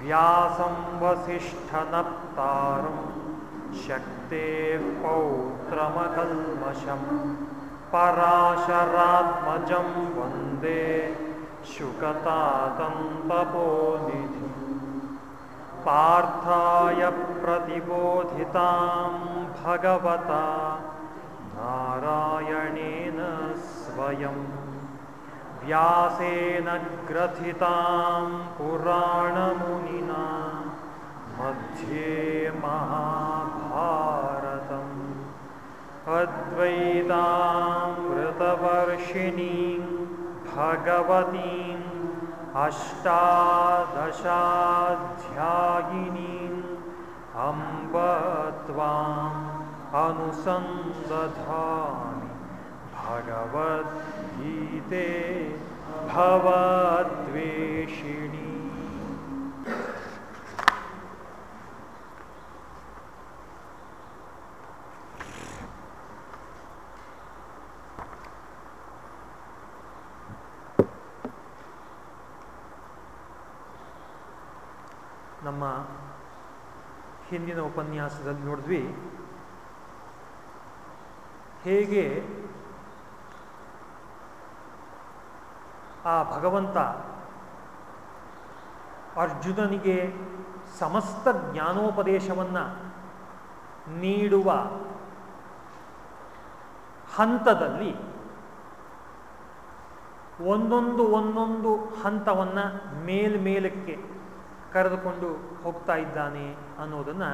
व्यासं वसिष्ठनप्तारं शक्तेः पौत्रमकल्मषं पराशरात्मजं वंदे शुकतातं तपोनिधिं पार्थाय प्रतिबोधितां भगवता नारायणेन स्वयं व्यासेन ग्रथितां पुराणमुनिना मध्ये महाभारतम्। अद्वैतामृतवर्षिणीं भगवतीम् अष्टादशाध्यायिनीम् अम्ब त्वाम् अनुसन्दधामि भगवद्गीते भवद्वेषिणी ನಮ್ಮ ಹಿಂದಿನ ಉಪನ್ಯಾಸದಲ್ಲಿ ನೋಡಿದ್ವಿ ಹೇಗೆ ಆ ಭಗವಂತ ಅರ್ಜುನನಿಗೆ ಸಮಸ್ತ ಜ್ಞಾನೋಪದೇಶವನ್ನು ನೀಡುವ ಹಂತದಲ್ಲಿ ಒಂದೊಂದು ಒಂದೊಂದು ಹಂತವನ್ನು ಮೇಲ್ಮೇಲಕ್ಕೆ ಕರೆದುಕೊಂಡು ಹೋಗ್ತಾ ಇದ್ದಾನೆ ಅನ್ನೋದನ್ನು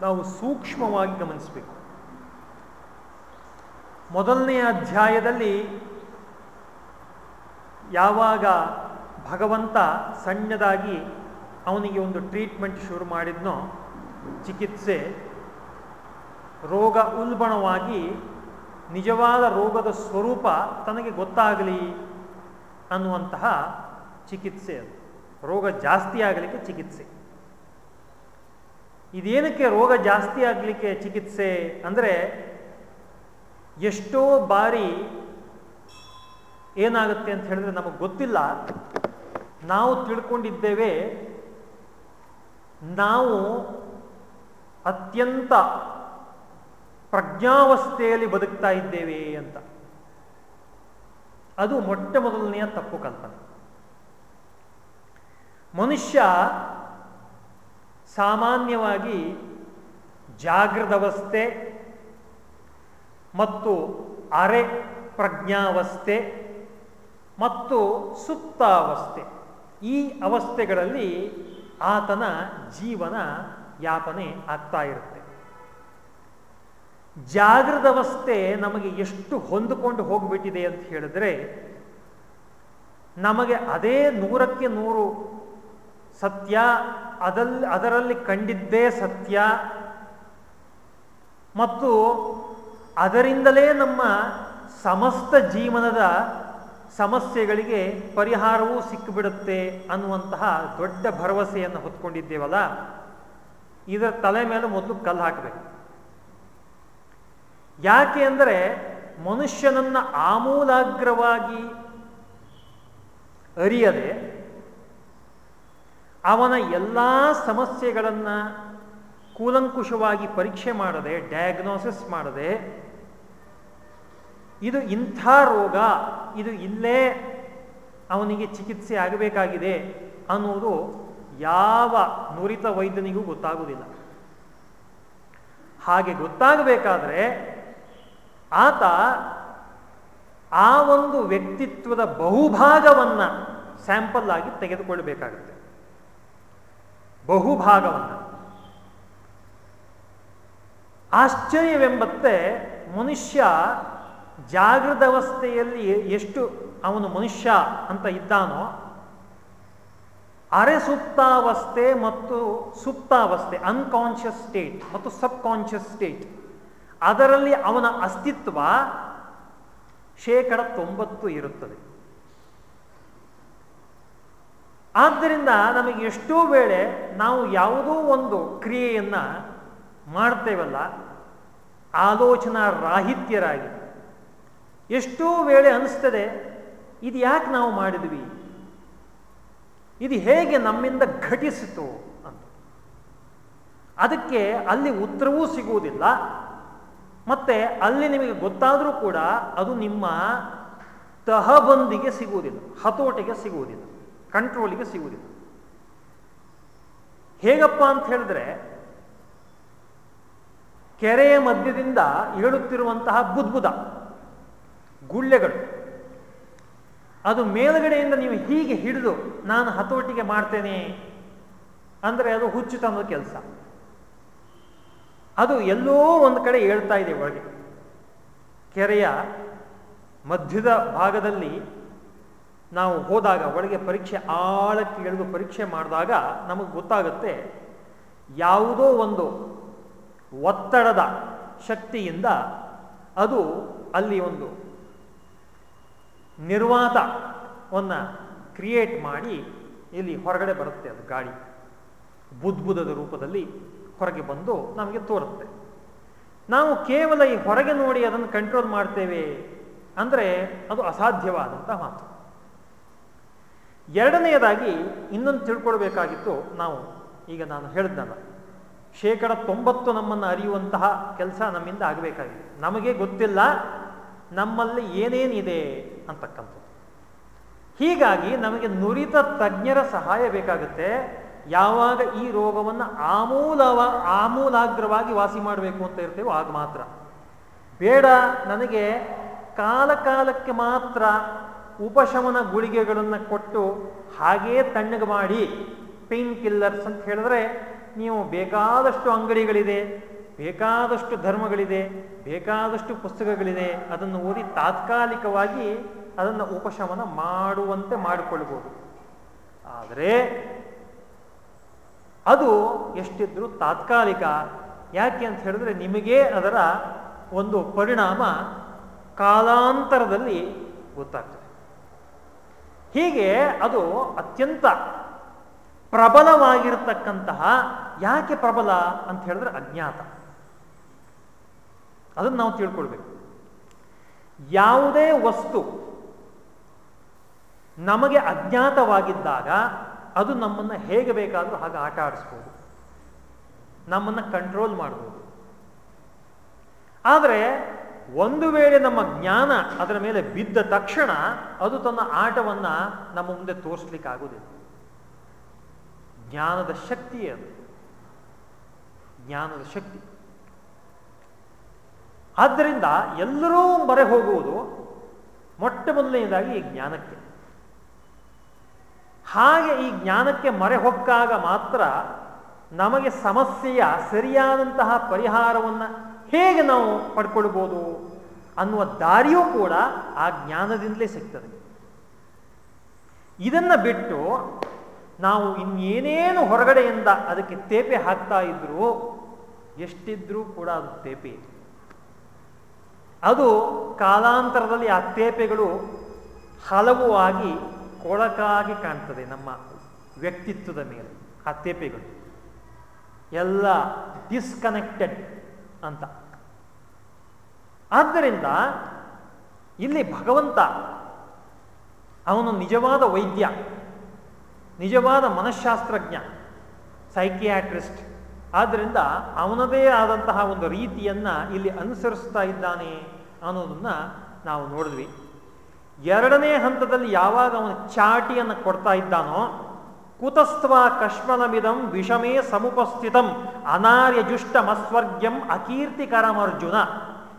ನಾವು ಸೂಕ್ಷ್ಮವಾಗಿ ಗಮನಿಸಬೇಕು. ಮೊದಲನೆಯ ಅಧ್ಯಾಯದಲ್ಲಿ ಯಾವಾಗ ಭಗವಂತ ಸಣ್ಣದಾಗಿ ಅವನಿಗೆ ಒಂದು ಟ್ರೀಟ್ಮೆಂಟ್ ಶುರು ಮಾಡಿದ್ನೋ, ಚಿಕಿತ್ಸೆ, ರೋಗ ಉಲ್ಬಣವಾಗಿ ನಿಜವಾದ ರೋಗದ ಸ್ವರೂಪ ತನಗೆ ಗೊತ್ತಾಗಲಿ ಅನ್ನುವಂತಹ ಚಿಕಿತ್ಸೆ ಅದು. ರೋಗ ಜಾಸ್ತಿ ಆಗಲಿಕ್ಕೆ ಚಿಕಿತ್ಸೆ. ಇದೇನಕ್ಕೆ ರೋಗ ಜಾಸ್ತಿ ಆಗಲಿಕ್ಕೆ ಚಿಕಿತ್ಸೆ ಅಂದರೆ ಎಷ್ಟೋ ಬಾರಿ ಏನಾಗುತ್ತೆ ಅಂತ ಹೇಳಿದ್ರೆ ನಮಗೆ ಗೊತ್ತಿಲ್ಲ. ನಾವು ತಿಳ್ಕೊಂಡಿದ್ದೇವೆ, ನಾವು ಅತ್ಯಂತ ಪ್ರಜ್ಞಾವಸ್ಥೆಯಲ್ಲಿ ಬದುಕ್ತಾ ಇದ್ದೇವೆ ಅಂತ. ಅದು ಮೊಟ್ಟ ಮೊದಲನೆಯ ತಪ್ಪು ಕಲ್ಪನೆ. ಮನುಷ್ಯ ಸಾಮಾನ್ಯವಾಗಿ ಜಾಗೃತವಸ್ಥೆ ಮತ್ತು ಅರೆ ಪ್ರಜ್ಞಾವಸ್ಥೆ ಮತ್ತು ಸುಪ್ತಾವಸ್ಥೆ. ಈ ಅವಸ್ಥೆಗಳಲ್ಲಿ ಆತನ ಜೀವನ ಯಾಪನೆ ಆಗ್ತಾ ಇರುತ್ತೆ. ಜಾಗೃತವಸ್ಥೆ ನಮಗೆ ಎಷ್ಟು ಹೊಂದಿಕೊಂಡು ಹೋಗ್ಬಿಟ್ಟಿದೆ ಅಂತ ಹೇಳಿದ್ರೆ, ನಮಗೆ ಅದೇ ನೂರಕ್ಕೆ ನೂರು ಸತ್ಯ ಅದಲ್ಲಿ ಅದರಲ್ಲಿ ಕಂಡಿದ್ದೇ ಸತ್ಯ ಮತ್ತು ಅದರಿಂದಲೇ ನಮ್ಮ ಸಮಸ್ತ ಜೀವನದ ಸಮಸ್ಯೆಗಳಿಗೆ ಪರಿಹಾರವೂ ಸಿಕ್ಕಿಬಿಡುತ್ತೆ ಅನ್ನುವಂತಹ ದೊಡ್ಡ ಭರವಸೆಯನ್ನು ಹೊತ್ಕೊಂಡಿದ್ದೇವಲ್ಲ? ಇದರ ತಲೆ ಮೇಲೆ ಮೊದಲು ಕಲ್ಲು ಹಾಕಬೇಕು. ಯಾಕೆ ಅಂದರೆ ಮನುಷ್ಯನನ್ನ ಆಮೂಲಾಗ್ರವಾಗಿ ಅರಿಯದೆ ಅವನ ಎಲ್ಲ ಸಮಸ್ಯೆಗಳನ್ನು ಕೂಲಂಕುಷವಾಗಿ ಪರೀಕ್ಷೆ ಮಾಡದೆ ಡಯಾಗ್ನೋಸಿಸ್ ಮಾಡದೆ ಇದು ಇಂಥ ರೋಗ, ಇದು ಇಲ್ಲೇ ಅವನಿಗೆ ಚಿಕಿತ್ಸೆ ಆಗಬೇಕಾಗಿದೆ ಅನ್ನೋದು ಯಾವ ನುರಿತ ವೈದ್ಯನಿಗೂ ಗೊತ್ತಾಗುವುದಿಲ್ಲ. ಹಾಗೆ ಗೊತ್ತಾಗಬೇಕಾದ್ರೆ ಆತ ಆ ಒಂದು ವ್ಯಕ್ತಿತ್ವದ ಬಹುಭಾಗವನ್ನ ಸ್ಯಾಂಪಲ್ ಆಗಿ ತೆಗೆದುಕೊಳ್ಳಬೇಕಾಗುತ್ತೆ. ಬಹುಭಾಗವನ್ನು. ಆಶ್ಚರ್ಯವೆಂಬತ್ತೆ ಮನುಷ್ಯ ಜಾಗೃತ ಅವಸ್ಥೆಯಲ್ಲಿ ಎಷ್ಟು ಅವನು ಮನುಷ್ಯ ಅಂತ ಇದ್ದಾನೋ, ಅರೆ ಸುಪ್ತಾವಸ್ಥೆ ಮತ್ತು ಸುಪ್ತಾವಸ್ಥೆ ಅನ್ಕಾನ್ಷಿಯಸ್ ಸ್ಟೇಟ್ ಮತ್ತು ಸಬ್ ಕಾನ್ಷಿಯಸ್ ಸ್ಟೇಟ್ ಅದರಲ್ಲಿ ಅವನ ಅಸ್ತಿತ್ವ ಶೇಕಡ ತೊಂಬತ್ತು ಇರುತ್ತದೆ. ಆದ್ದರಿಂದ ನಮಗೆ ಎಷ್ಟೋ ವೇಳೆ ನಾವು ಯಾವುದೋ ಒಂದು ಕ್ರಿಯೆಯನ್ನು ಮಾಡ್ತೇವಲ್ಲ ಆಲೋಚನಾ ರಾಹಿತ್ಯರಾಗಿ ಎಷ್ಟೋ ವೇಳೆ ಅನಿಸ್ತದೆ, ಇದು ಯಾಕೆ ನಾವು ಮಾಡಿದ್ವಿ? ಇದು ಹೇಗೆ ನಮ್ಮಿಂದ ಘಟಿಸಿತು ಅಂತ. ಅದಕ್ಕೆ ಅಲ್ಲಿ ಉತ್ತರವೂ ಸಿಗುವುದಿಲ್ಲ. ಮತ್ತೆ ಅಲ್ಲಿ ನಿಮಗೆ ಗೊತ್ತಾದರೂ ಕೂಡ ಅದು ನಿಮ್ಮ ತಹಬಂದಿಗೆ ಸಿಗುವುದಿಲ್ಲ, ಹತೋಟಿಗೆ ಸಿಗುವುದಿಲ್ಲ, ಕಂಟ್ರೋಲಿಗೆ ಸಿಗುವುದಿಲ್ಲ. ಹೇಗಪ್ಪ ಅಂತ ಹೇಳಿದ್ರೆ, ಕೆರೆಯ ಮಧ್ಯದಿಂದ ಏಳುತ್ತಿರುವಂತಹ ಬುದ್ಬುದ. ಗುಳ್ಳೆಗಳು. ಅದು ಮೇಲುಗಡೆಯಿಂದ ನೀವು ಹೀಗೆ ಹಿಡಿದು ನಾನು ಹತೋಟಿಗೆ ಮಾಡ್ತೇನೆ ಅಂದರೆ ಅದು ಹುಚ್ಚುತನದ ಕೆಲಸ. ಅದು ಎಲ್ಲೋ ಒಂದು ಕಡೆ ಹೇಳ್ತಾ ಇದೆ ಒಳಗೆ. ಕೆರೆಯ ಮಧ್ಯದ ಭಾಗದಲ್ಲಿ ನಾವು ಹೋದಾಗ, ಒಳಗೆ ಪರೀಕ್ಷೆ ಆಳಕ್ಕೆ ಇಳಿದು ಪರೀಕ್ಷೆ ಮಾಡಿದಾಗ ನಮಗೆ ಗೊತ್ತಾಗುತ್ತೆ, ಯಾವುದೋ ಒಂದು ಒತ್ತಡದ ಶಕ್ತಿಯಿಂದ ಅದು ಅಲ್ಲಿ ಒಂದು ನಿರ್ವಾತವನ್ನು ಕ್ರಿಯೇಟ್ ಮಾಡಿ ಇಲ್ಲಿ ಹೊರಗಡೆ ಬರುತ್ತೆ ಅದು ಗಾಳಿ. ಬುದ್ಬುದದ ರೂಪದಲ್ಲಿ ಹೊರಗೆ ಬಂದು ನಮಗೆ ತೋರುತ್ತೆ. ನಾವು ಕೇವಲ ಈ ಹೊರಗೆ ನೋಡಿ ಅದನ್ನು ಕಂಟ್ರೋಲ್ ಮಾಡ್ತೇವೆ ಅಂದರೆ ಅದು ಅಸಾಧ್ಯವಾದಂಥ ಮಾತು. ಎರಡನೆಯದಾಗಿ ಇನ್ನೊಂದು ತಿಳ್ಕೊಳ್ಬೇಕಾಗಿತ್ತು ನಾವು, ಈಗ ನಾನು ಹೇಳಿದ್ನಲ್ಲ ಶೇಕಡ ತೊಂಬತ್ತು ನಮ್ಮನ್ನು ಅರಿಯುವಂತಹ ಕೆಲಸ ನಮ್ಮಿಂದ ಆಗಬೇಕಾಗಿದೆ. ನಮಗೆ ಗೊತ್ತಿಲ್ಲ ನಮ್ಮಲ್ಲಿ ಏನೇನಿದೆ ಅಂತಕ್ಕಂಥದ್ದು. ಹೀಗಾಗಿ ನಮಗೆ ನುರಿತ ತಜ್ಞರ ಸಹಾಯ ಬೇಕಾಗುತ್ತೆ. ಯಾವಾಗ ಈ ರೋಗವನ್ನು ಆಮೂಲವ, ಆಮೂಲಾಗ್ರವಾಗಿ ವಾಸಿ ಮಾಡಬೇಕು ಅಂತ ಇರ್ತೇವೋ ಆಗ ಮಾತ್ರ. ಬೇಡ ನನಗೆ ಕಾಲಕಾಲಕ್ಕೆ ಮಾತ್ರ ಉಪಶಮನ ಗುಳಿಗೆಗಳನ್ನು ಕೊಟ್ಟು ಹಾಗೇ ತಣ್ಣಗೆ ಮಾಡಿ, ಪೇನ್ ಕಿಲ್ಲರ್ಸ್ ಅಂತ ಹೇಳಿದ್ರೆ ನೀವು ಬೇಕಾದಷ್ಟು ಅಂಗಡಿಗಳಿದೆ. ಬೇಕಾದಷ್ಟು ಧರ್ಮಗಳಿದೆ, ಬೇಕಾದಷ್ಟು ಪುಸ್ತಕಗಳಿದೆ, ಅದನ್ನು ಓದಿ ತಾತ್ಕಾಲಿಕವಾಗಿ ಅದನ್ನು ಉಪಶಮನ ಮಾಡುವಂತೆ ಮಾಡಿಕೊಳ್ಬೋದು ಆದರೆ ಅದು ಎಷ್ಟಿದ್ರೂ ತಾತ್ಕಾಲಿಕ. ಯಾಕೆ ಅಂತ ಹೇಳಿದ್ರೆ ನಿಮಗೇ ಅದರ ಒಂದು ಪರಿಣಾಮ ಕಾಲಾಂತರದಲ್ಲಿ ಗೊತ್ತಾಗ್ತದೆ. ಹೀಗೆ ಅದು ಅತ್ಯಂತ ಪ್ರಬಲವಾಗಿರತಕ್ಕಂತಹ ಯಾಕೆ ಪ್ರಬಲ ಅಂತ ಹೇಳಿದ್ರೆ ಅಜ್ಞಾತ. ಅದನ್ನು ನಾವು ತಿಳ್ಕೊಳ್ಬೇಕು. ಯಾವುದೇ ವಸ್ತು ನಮಗೆ ಅಜ್ಞಾತವಾಗಿದ್ದಾಗ ಅದು ನಮ್ಮನ್ನು ಹೇಗೆ ಬೇಕಾದರೂ ಹಾಗೆ ಆಟ ಆಡಿಸ್ಬೋದು. ನಮ್ಮನ್ನು ಕಂಟ್ರೋಲ್ ಮಾಡ್ಬೋದು. ಆದರೆ ಒಂದು ವೇಳೆ ನಮ್ಮ ಜ್ಞಾನ ಅದರ ಮೇಲೆ ಬಿದ್ದ ತಕ್ಷಣ ಅದು ತನ್ನ ಆಟವನ್ನು ನಮ್ಮ ಮುಂದೆ ತೋರಿಸ್ಲಿಕ್ಕೆ ಆಗುವುದಿಲ್ಲ ಜ್ಞಾನದ ಶಕ್ತಿ ಅದು. ಜ್ಞಾನದ ಶಕ್ತಿ. ಆದ್ದರಿಂದ ಎಲ್ಲರೂ ಮೊರೆ ಹೋಗುವುದು ಮೊಟ್ಟ ಮೊದಲನೆಯದಾಗಿ ಈ ಜ್ಞಾನಕ್ಕೆ. ಹಾಗೆ ಈ ಜ್ಞಾನಕ್ಕೆ ಮೊರೆ ಹೊಕ್ಕಾಗ ಮಾತ್ರ ನಮಗೆ ಸಮಸ್ಯೆಯ ಸರಿಯಾದಂತಹ ಪರಿಹಾರವನ್ನು ಹೇಗೆ ನಾವು ಪಡ್ಕೊಳ್ಬೋದು ಅನ್ನುವ ದಾರಿಯೂ ಕೂಡ ಆ ಜ್ಞಾನದಿಂದಲೇ ಸಿಗ್ತದೆ. ಇದನ್ನು ಬಿಟ್ಟು ನಾವು ಇನ್ನೇನೇನು ಹೊರಗಡೆಯಿಂದ ಅದಕ್ಕೆ ತೇಪೆ ಹಾಕ್ತಾ ಇದ್ರೂ ಎಷ್ಟಿದ್ರೂ ಕೂಡ ಅದು ತೇಪೆ. ಅದು ಕಾಲಾಂತರದಲ್ಲಿ ಆ ತೇಪೆಗಳು ಹಲವು ಆಗಿ ಕೊಳಕಾಗಿ ಕಾಣ್ತದೆ ನಮ್ಮ ವ್ಯಕ್ತಿತ್ವದ ಮೇಲೆ ಆ ತೇಪೆಗಳು ಎಲ್ಲ ಡಿಸ್ಕನೆಕ್ಟೆಡ್ ಅಂತ. ಆದ್ದರಿಂದ ಇಲ್ಲಿ ಭಗವಂತ ಅವನು ನಿಜವಾದ ವೈದ್ಯ, ನಿಜವಾದ ಮನಃಶಾಸ್ತ್ರಜ್ಞ ಸೈಕಿಯಾಟ್ರಿಸ್ಟ್ ಆದ್ದರಿಂದ ಅವನದೇ ಆದಂತಹ ಒಂದು ರೀತಿಯನ್ನು ಇಲ್ಲಿ ಅನುಸರಿಸ್ತಾ ಇದ್ದಾನೆ ಅನ್ನೋದನ್ನು ನಾವು ನೋಡಿದ್ವಿ. ಎರಡನೇ ಹಂತದಲ್ಲಿ ಯಾವಾಗ ಅವನು ಚಾಟಿಯನ್ನು ಕೊಡ್ತಾ ಇದ್ದಾನೋ, ಕುತಸ್ತ್ವ ಕಶ್ಮಲಮಿದಂ ವಿಷಮೇ ಸಮುಪಸ್ಥಿತಂ ಅನಾರ್ಯಜುಷ್ಟಮಸ್ವರ್ಗ್ಯಂ ಅಕೀರ್ತಿಕರಮರ್ಜುನ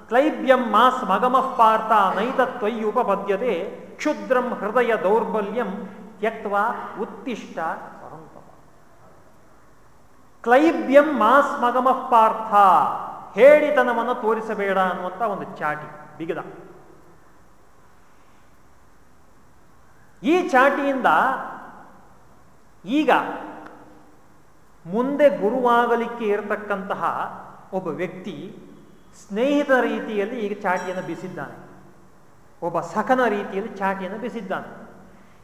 ಕ್ಲೈಬ್ಯಂ ಮಾಸ್ ಮಗಮಃ ಪಾರ್ಥ ನೈತತ್ವಯ್ಯುಪಪದ್ಯತೆ ಕ್ಷುದ್ರಂ ಹೃದಯ ದೌರ್ಬಲ್ಯಂ ತ್ಯಕ್ವ ಉತ್ತಿಷ್ಟ ಕ್ಲೈಬ್ಯಂ ಮಾಸ್ ಮಗಮಃ ಪಾರ್ಥ. ಹೇಳಿತನವನ್ನು ತೋರಿಸಬೇಡ ಅನ್ನುವಂಥ ಒಂದು ಚಾಟಿ, ಬಿಗಿದ. ಈ ಚಾಟಿಯಿಂದ ಈಗ ಮುಂದೆ ಗುರುವಾಗಲಿಕ್ಕೆ ಇರತಕ್ಕಂತಹ ಒಬ್ಬ ವ್ಯಕ್ತಿ ಸ್ನೇಹಿತ ರೀತಿಯಲ್ಲಿ ಈಗ ಚಾಟಿಯನ್ನು ಬೀಸಿದ್ದಾನೆ. ಒಬ್ಬ ಸಖನ ರೀತಿಯಲ್ಲಿ ಚಾಟಿಯನ್ನು ಬೀಸಿದ್ದಾನೆ.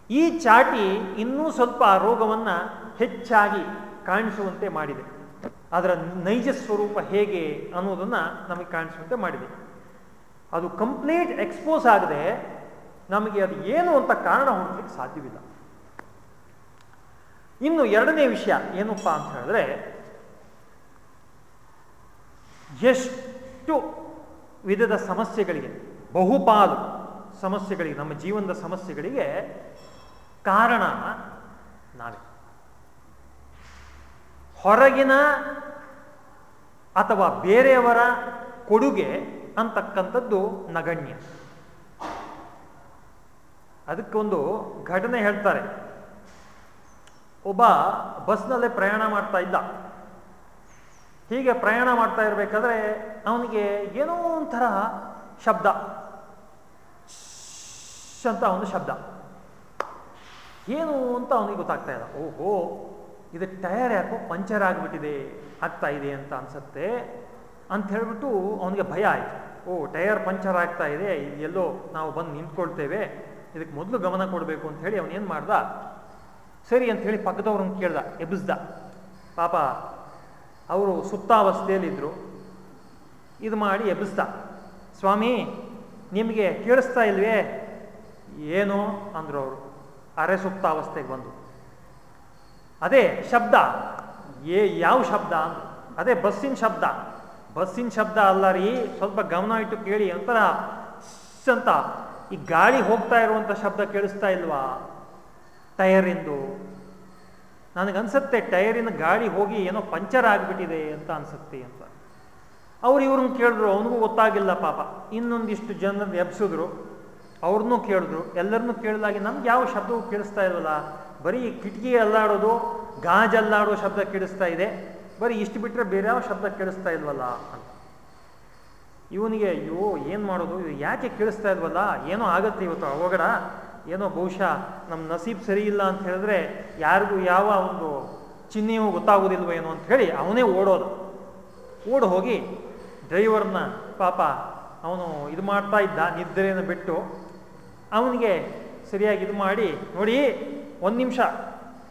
ಈ ಚಾಟಿ ಇನ್ನೂ ಸ್ವಲ್ಪ ರೋಗವನ್ನು ಹೆಚ್ಚಾಗಿ ಕಾಣಿಸುವಂತೆ ಮಾಡಿದೆ. ಅದರ ನೈಜ ಸ್ವರೂಪ ಹೇಗೆ ಅನ್ನೋದನ್ನು ನಮಗೆ ಕಾಣಿಸುವಂತೆ ಮಾಡಿದೆ. ಅದು ಕಂಪ್ಲೀಟ್ ಎಕ್ಸ್ಪೋಸ್ ಆಗದೆ ನಮಗೆ ಅದು ಏನು ಅಂತ ಕಾರಣ ಹುಡುಕ್ಲಿಕ್ಕೆ ಸಾಧ್ಯವಿಲ್ಲ. ಇನ್ನು ಎರಡನೇ ವಿಷಯ ಏನಪ್ಪ ಅಂತ ಹೇಳಿದ್ರೆ, ಎಷ್ಟು ವಿಧದ ಸಮಸ್ಯೆಗಳಿಗೆ, ಬಹುಪಾಲು ಸಮಸ್ಯೆಗಳಿಗೆ, ನಮ್ಮ ಜೀವನದ ಸಮಸ್ಯೆಗಳಿಗೆ ಕಾರಣ ನಾವೇ. ಹೊರಗಿನ ಅಥವಾ ಬೇರೆಯವರ ಕೊಡುಗೆ ಅಂತಕ್ಕಂಥದ್ದು ನಗಣ್ಯ. ಅದಕ್ಕೊಂದು ಘಟನೆ ಹೇಳ್ತಾರೆ. ಒಬ್ಬ ಬಸ್ನಲ್ಲೇ ಪ್ರಯಾಣ ಮಾಡ್ತಾ ಇದ್ದ. ಹೀಗೆ ಪ್ರಯಾಣ ಮಾಡ್ತಾ ಇರಬೇಕಾದ್ರೆ ಅವನಿಗೆ ಏನೋ ಒಂಥರ ಶಬ್ದ. ಅಂತ ಒಂದು ಶಬ್ದ. ಏನು ಅಂತ ಅವನಿಗೆ ಗೊತ್ತಾಗ್ತಾ ಇಲ್ಲ. ಓಹೋ ಇದು ಟಯರ್ ಯಾಕೋ ಪಂಚರ್ ಆಗಿಬಿಟ್ಟಿದೆ, ಆಗ್ತಾ ಇದೆ ಅಂತ ಅನಿಸುತ್ತೆ ಅಂತ ಹೇಳ್ಬಿಟ್ಟು ಅವನಿಗೆ ಭಯ ಆಯಿತು. ಓ, ಟಯರ್ ಪಂಚರ್ ಆಗ್ತಾ ಇದೆ ಎಲ್ಲೋ ನಾವು ಬಂದು ನಿಂತ್ಕೊಳ್ತೇವೆ, ಇದಕ್ಕೆ ಮೊದಲು ಗಮನ ಕೊಡಬೇಕು ಅಂತ ಹೇಳಿ ಅವನೇನು ಮಾಡ್ದ? ಸರಿ ಅಂತ ಹೇಳಿ ಪಕ್ಕದವ್ರನ್ನ ಕೇಳ್ದ, ಎಬ್ಬಿಸ್ದ. ಪಾಪ, ಅವರು ಸುತ್ತಾವಸ್ಥೆಯಲ್ಲಿದ್ದರು ಇದು ಮಾಡಿ ಎಬ್ಬಿಸ್ದ. ಸ್ವಾಮಿ, ನಿಮಗೆ ಕೇಳಿಸ್ತಾ ಇಲ್ವೇ? ಏನು ಅಂದರು ಅವರು. ಅರೆ ಸುಪ್ತಾವಸ್ಥೆಗೆ ಬಂದು. ಅದೇ ಶಬ್ದ. ಏ, ಯಾವ ಶಬ್ದ? ಅದೇ ಬಸ್ಸಿನ ಶಬ್ದ. ಬಸ್ಸಿನ ಶಬ್ದ ಅಲ್ಲ ರೀ, ಸ್ವಲ್ಪ ಗಮನ ಇಟ್ಟು ಕೇಳಿ ಒಂಥರ ಅಂತ. ಈ ಗಾಳಿ ಹೋಗ್ತಾ ಇರುವಂಥ ಶಬ್ದ ಕೇಳಿಸ್ತಾ ಇಲ್ವಾ? ಟಯರಿಂದು ನನಗನ್ಸುತ್ತೆ ಟೈರಿನ ಗಾಳಿ ಹೋಗಿ ಏನೋ ಪಂಚರ್ ಆಗಿಬಿಟ್ಟಿದೆ ಅಂತ ಅನ್ಸುತ್ತೆ ಅಂತ. ಅವ್ರು ಇವ್ರನ್ನ ಕೇಳಿದ್ರು, ಅವನಿಗೂ ಗೊತ್ತಾಗಿಲ್ಲ ಪಾಪ. ಇನ್ನೊಂದಿಷ್ಟು ಜನ ಎಬ್ಸಿದ್ರು. ಅವ್ರನ್ನೂ ಕೇಳಿದ್ರು. ಎಲ್ಲರನ್ನೂ ಕೇಳಿದಾಗ ನಮ್ಗೆ ಯಾವ ಶಬ್ದವೂ ಕೇಳಿಸ್ತಾ ಇಲ್ವಲ್ಲ? ಬರೀ ಕಿಟಕಿ ಅಲ್ಲಾಡೋದು ಗಾಜಲ್ಲಾಡೋ ಶಬ್ದ ಕೇಳಿಸ್ತಾ ಇದೆ. ಬರೀ ಇಷ್ಟು ಬಿಟ್ಟರೆ ಬೇರೆ ಯಾವ ಶಬ್ದ ಕೇಳಿಸ್ತಾ ಇಲ್ವಲ್ಲ ಅಂತ. ಇವನಿಗೆ, ಅಯ್ಯೋ, ಏನು ಮಾಡೋದು? ಯಾಕೆ ಕೇಳಿಸ್ತಾ ಇಲ್ವಲ್ಲ? ಏನೋ ಆಗುತ್ತೆ ಇವತ್ತು ಅವಗಡ ಏನೋ ಬಹುಶಃ ನಮ್ಮ ನಸೀಬ್ ಸರಿ ಇಲ್ಲ ಅಂತ ಹೇಳಿದ್ರೆ ಯಾರಿಗೂ ಯಾವ ಒಂದು ಚಿಹ್ನೆಯೂ ಗೊತ್ತಾಗೋದಿಲ್ವ ಏನೋ ಅಂತ ಹೇಳಿ ಅವನೇ ಓಡೋದು. ಓಡ್ ಹೋಗಿ ಡ್ರೈವರ್ನ ಪಾಪ ಅವನು ಇದು ಮಾಡ್ತಾ ಇದ್ದ ನಿದ್ರೆಯನ್ನು ಬಿಟ್ಟು ಅವನಿಗೆ ಸರಿಯಾಗಿ ಇದು ಮಾಡಿ, ನೋಡಿ ಒಂದು ನಿಮಿಷ,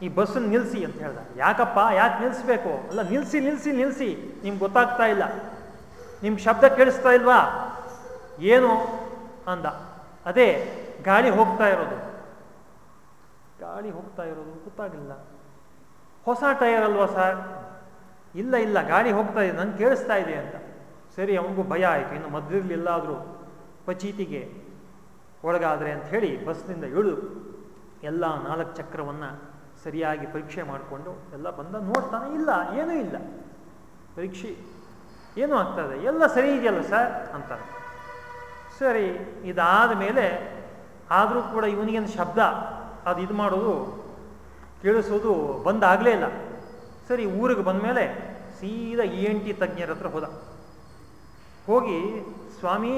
ಈ ಬಸ್ಸನ್ನು ನಿಲ್ಲಿಸಿ ಅಂತ ಹೇಳ್ದ. ಯಾಕಪ್ಪ, ಯಾಕೆ ನಿಲ್ಲಿಸ್ಬೇಕು ಅಲ್ಲ ನಿಲ್ಲಿಸಿ ನಿಲ್ಲಿಸಿ ನಿಲ್ಲಿಸಿ ನಿಮ್ಗೆ ಗೊತ್ತಾಗ್ತಾ ಇಲ್ಲ. ನಿಮ್ಮ ಶಬ್ದ ಕೇಳಿಸ್ತಾ ಇಲ್ವಾ? ಏನು? ಅಂದ. ಅದೇ, ಗಾಳಿ ಹೋಗ್ತಾ ಇರೋದು. ಗಾಳಿ ಹೋಗ್ತಾ ಇರೋದು ಗೊತ್ತಾಗಿಲ್ಲ ಹೊಸ ಟೈರ್ ಅಲ್ವಾ ಸರ್? ಇಲ್ಲ ಇಲ್ಲ, ಗಾಳಿ ಹೋಗ್ತಾ ಇದೆ, ನಂಗೆ ಕೇಳಿಸ್ತಾ ಇದೆ ಅಂತ. ಸರಿ, ಅವನಿಗೂ ಭಯ ಆಯಿತು. ಇನ್ನು ಮಧ್ಯದಲ್ಲಿ ಎಲ್ಲಾದರೂ ಪಚೀತಿಗೆ ಒಳಗಾದರೆ ಅಂತ ಹೇಳಿ ಬಸ್ನಿಂದ ಇಳಿದು ಎಲ್ಲ ನಾಲ್ಕು ಚಕ್ರವನ್ನು ಸರಿಯಾಗಿ ಪರೀಕ್ಷೆ ಮಾಡಿಕೊಂಡು ಎಲ್ಲ ಬಂದ ನೋಡ್ತಾನೆ ಇಲ್ಲ, ಏನೂ ಇಲ್ಲ. ಪರೀಕ್ಷೆ ಏನೂ ಆಗ್ತದೆ ಎಲ್ಲ ಸರಿ ಇದೆಯಲ್ಲ ಸರ್? ಅಂತಾರೆ. ಸರಿ, ಇದಾದ ಮೇಲೆ ಆದರೂ ಕೂಡ ಇವನಿಗೇನು ಶಬ್ದ, ಅದು ಇದು ಮಾಡೋದು ಕೇಳಿಸೋದು ಬಂದಾಗಲೇ ಇಲ್ಲ. ಸರಿ, ಊರಿಗೆ ಬಂದ ಮೇಲೆ ಸೀದಾ ಇ ಎನ್ ಟಿ ತಜ್ಞರ ಹತ್ರ ಹೋದ. ಹೋಗಿ, ಸ್ವಾಮಿ,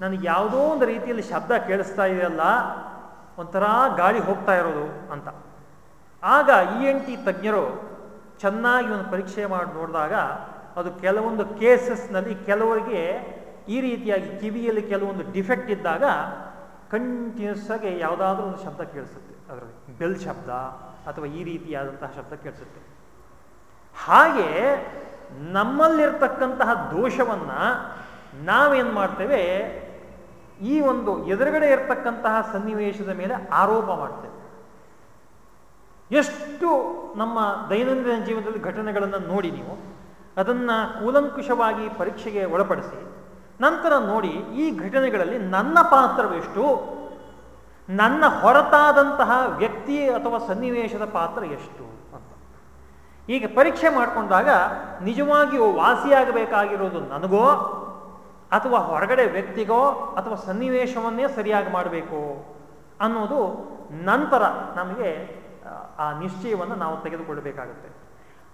ನನಗೆ ಯಾವುದೋ ಒಂದು ರೀತಿಯಲ್ಲಿ ಶಬ್ದ ಕೇಳಿಸ್ತಾ ಇದೆಯಲ್ಲ ಒಂಥರ ಗಾಳಿ ಹೋಗ್ತಾ ಇರೋದು ಅಂತ. ಆಗ ಇ ಎನ್ ಟಿ ತಜ್ಞರು ಚೆನ್ನಾಗಿ ಒಂದು ಪರೀಕ್ಷೆ ಮಾಡಿ ನೋಡಿದಾಗ ಅದು ಕೆಲವೊಂದು ಕೇಸಸ್ನಲ್ಲಿ ಕೆಲವರಿಗೆ ಈ ರೀತಿಯಾಗಿ ಕಿವಿಯಲ್ಲಿ ಕೆಲವೊಂದು ಡಿಫೆಕ್ಟ್ ಇದ್ದಾಗ ಕಂಟಿನ್ಯೂಸ್ ಆಗಿ ಯಾವುದಾದ್ರೂ ಒಂದು ಶಬ್ದ ಕೇಳಿಸುತ್ತೆ. ಅದರಲ್ಲಿ ಬೆಲ್ ಶಬ್ದ ಅಥವಾ ಈ ರೀತಿಯಾದಂತಹ ಶಬ್ದ ಕೇಳಿಸುತ್ತೆ. ಹಾಗೆ ನಮ್ಮಲ್ಲಿರ್ತಕ್ಕಂತಹ ದೋಷವನ್ನು ನಾವೇನು ಮಾಡ್ತೇವೆ? ಈ ಒಂದು ಎದುರುಗಡೆ ಇರತಕ್ಕಂತಹ ಸನ್ನಿವೇಶದ ಮೇಲೆ ಆರೋಪ ಮಾಡ್ತೇವೆ. ಎಷ್ಟು ನಮ್ಮ ದೈನಂದಿನ ಜೀವನದಲ್ಲಿ ಘಟನೆಗಳನ್ನು ನೋಡಿ ನೀವು, ಅದನ್ನು ಕೂಲಂಕುಷವಾಗಿ ಪರೀಕ್ಷೆಗೆ ಒಳಪಡಿಸಿ, ನಂತರ ನೋಡಿ ಈ ಘಟನೆಗಳಲ್ಲಿ ನನ್ನ ಪಾತ್ರವೆಷ್ಟು? ನನ್ನ ಹೊರತಾದಂತಹ ವ್ಯಕ್ತಿ ಅಥವಾ ಸನ್ನಿವೇಶದ ಪಾತ್ರ ಎಷ್ಟು ಅಂತ. ಈಗ ಪರೀಕ್ಷೆ ಮಾಡಿಕೊಂಡಾಗ ನಿಜವಾಗಿಯೂ ವಾಸಿಯಾಗಬೇಕಾಗಿರೋದು ನನಗೋ ಅಥವಾ ಹೊರಗಡೆ ವ್ಯಕ್ತಿಗೋ ಅಥವಾ ಸನ್ನಿವೇಶವನ್ನೇ ಸರಿಯಾಗಿ ಮಾಡಬೇಕು ಅನ್ನೋದು ನಂತರ ನಮಗೆ, ಆ ನಿಶ್ಚಯವನ್ನು ನಾವು ತೆಗೆದುಕೊಳ್ಳಬೇಕಾಗುತ್ತೆ.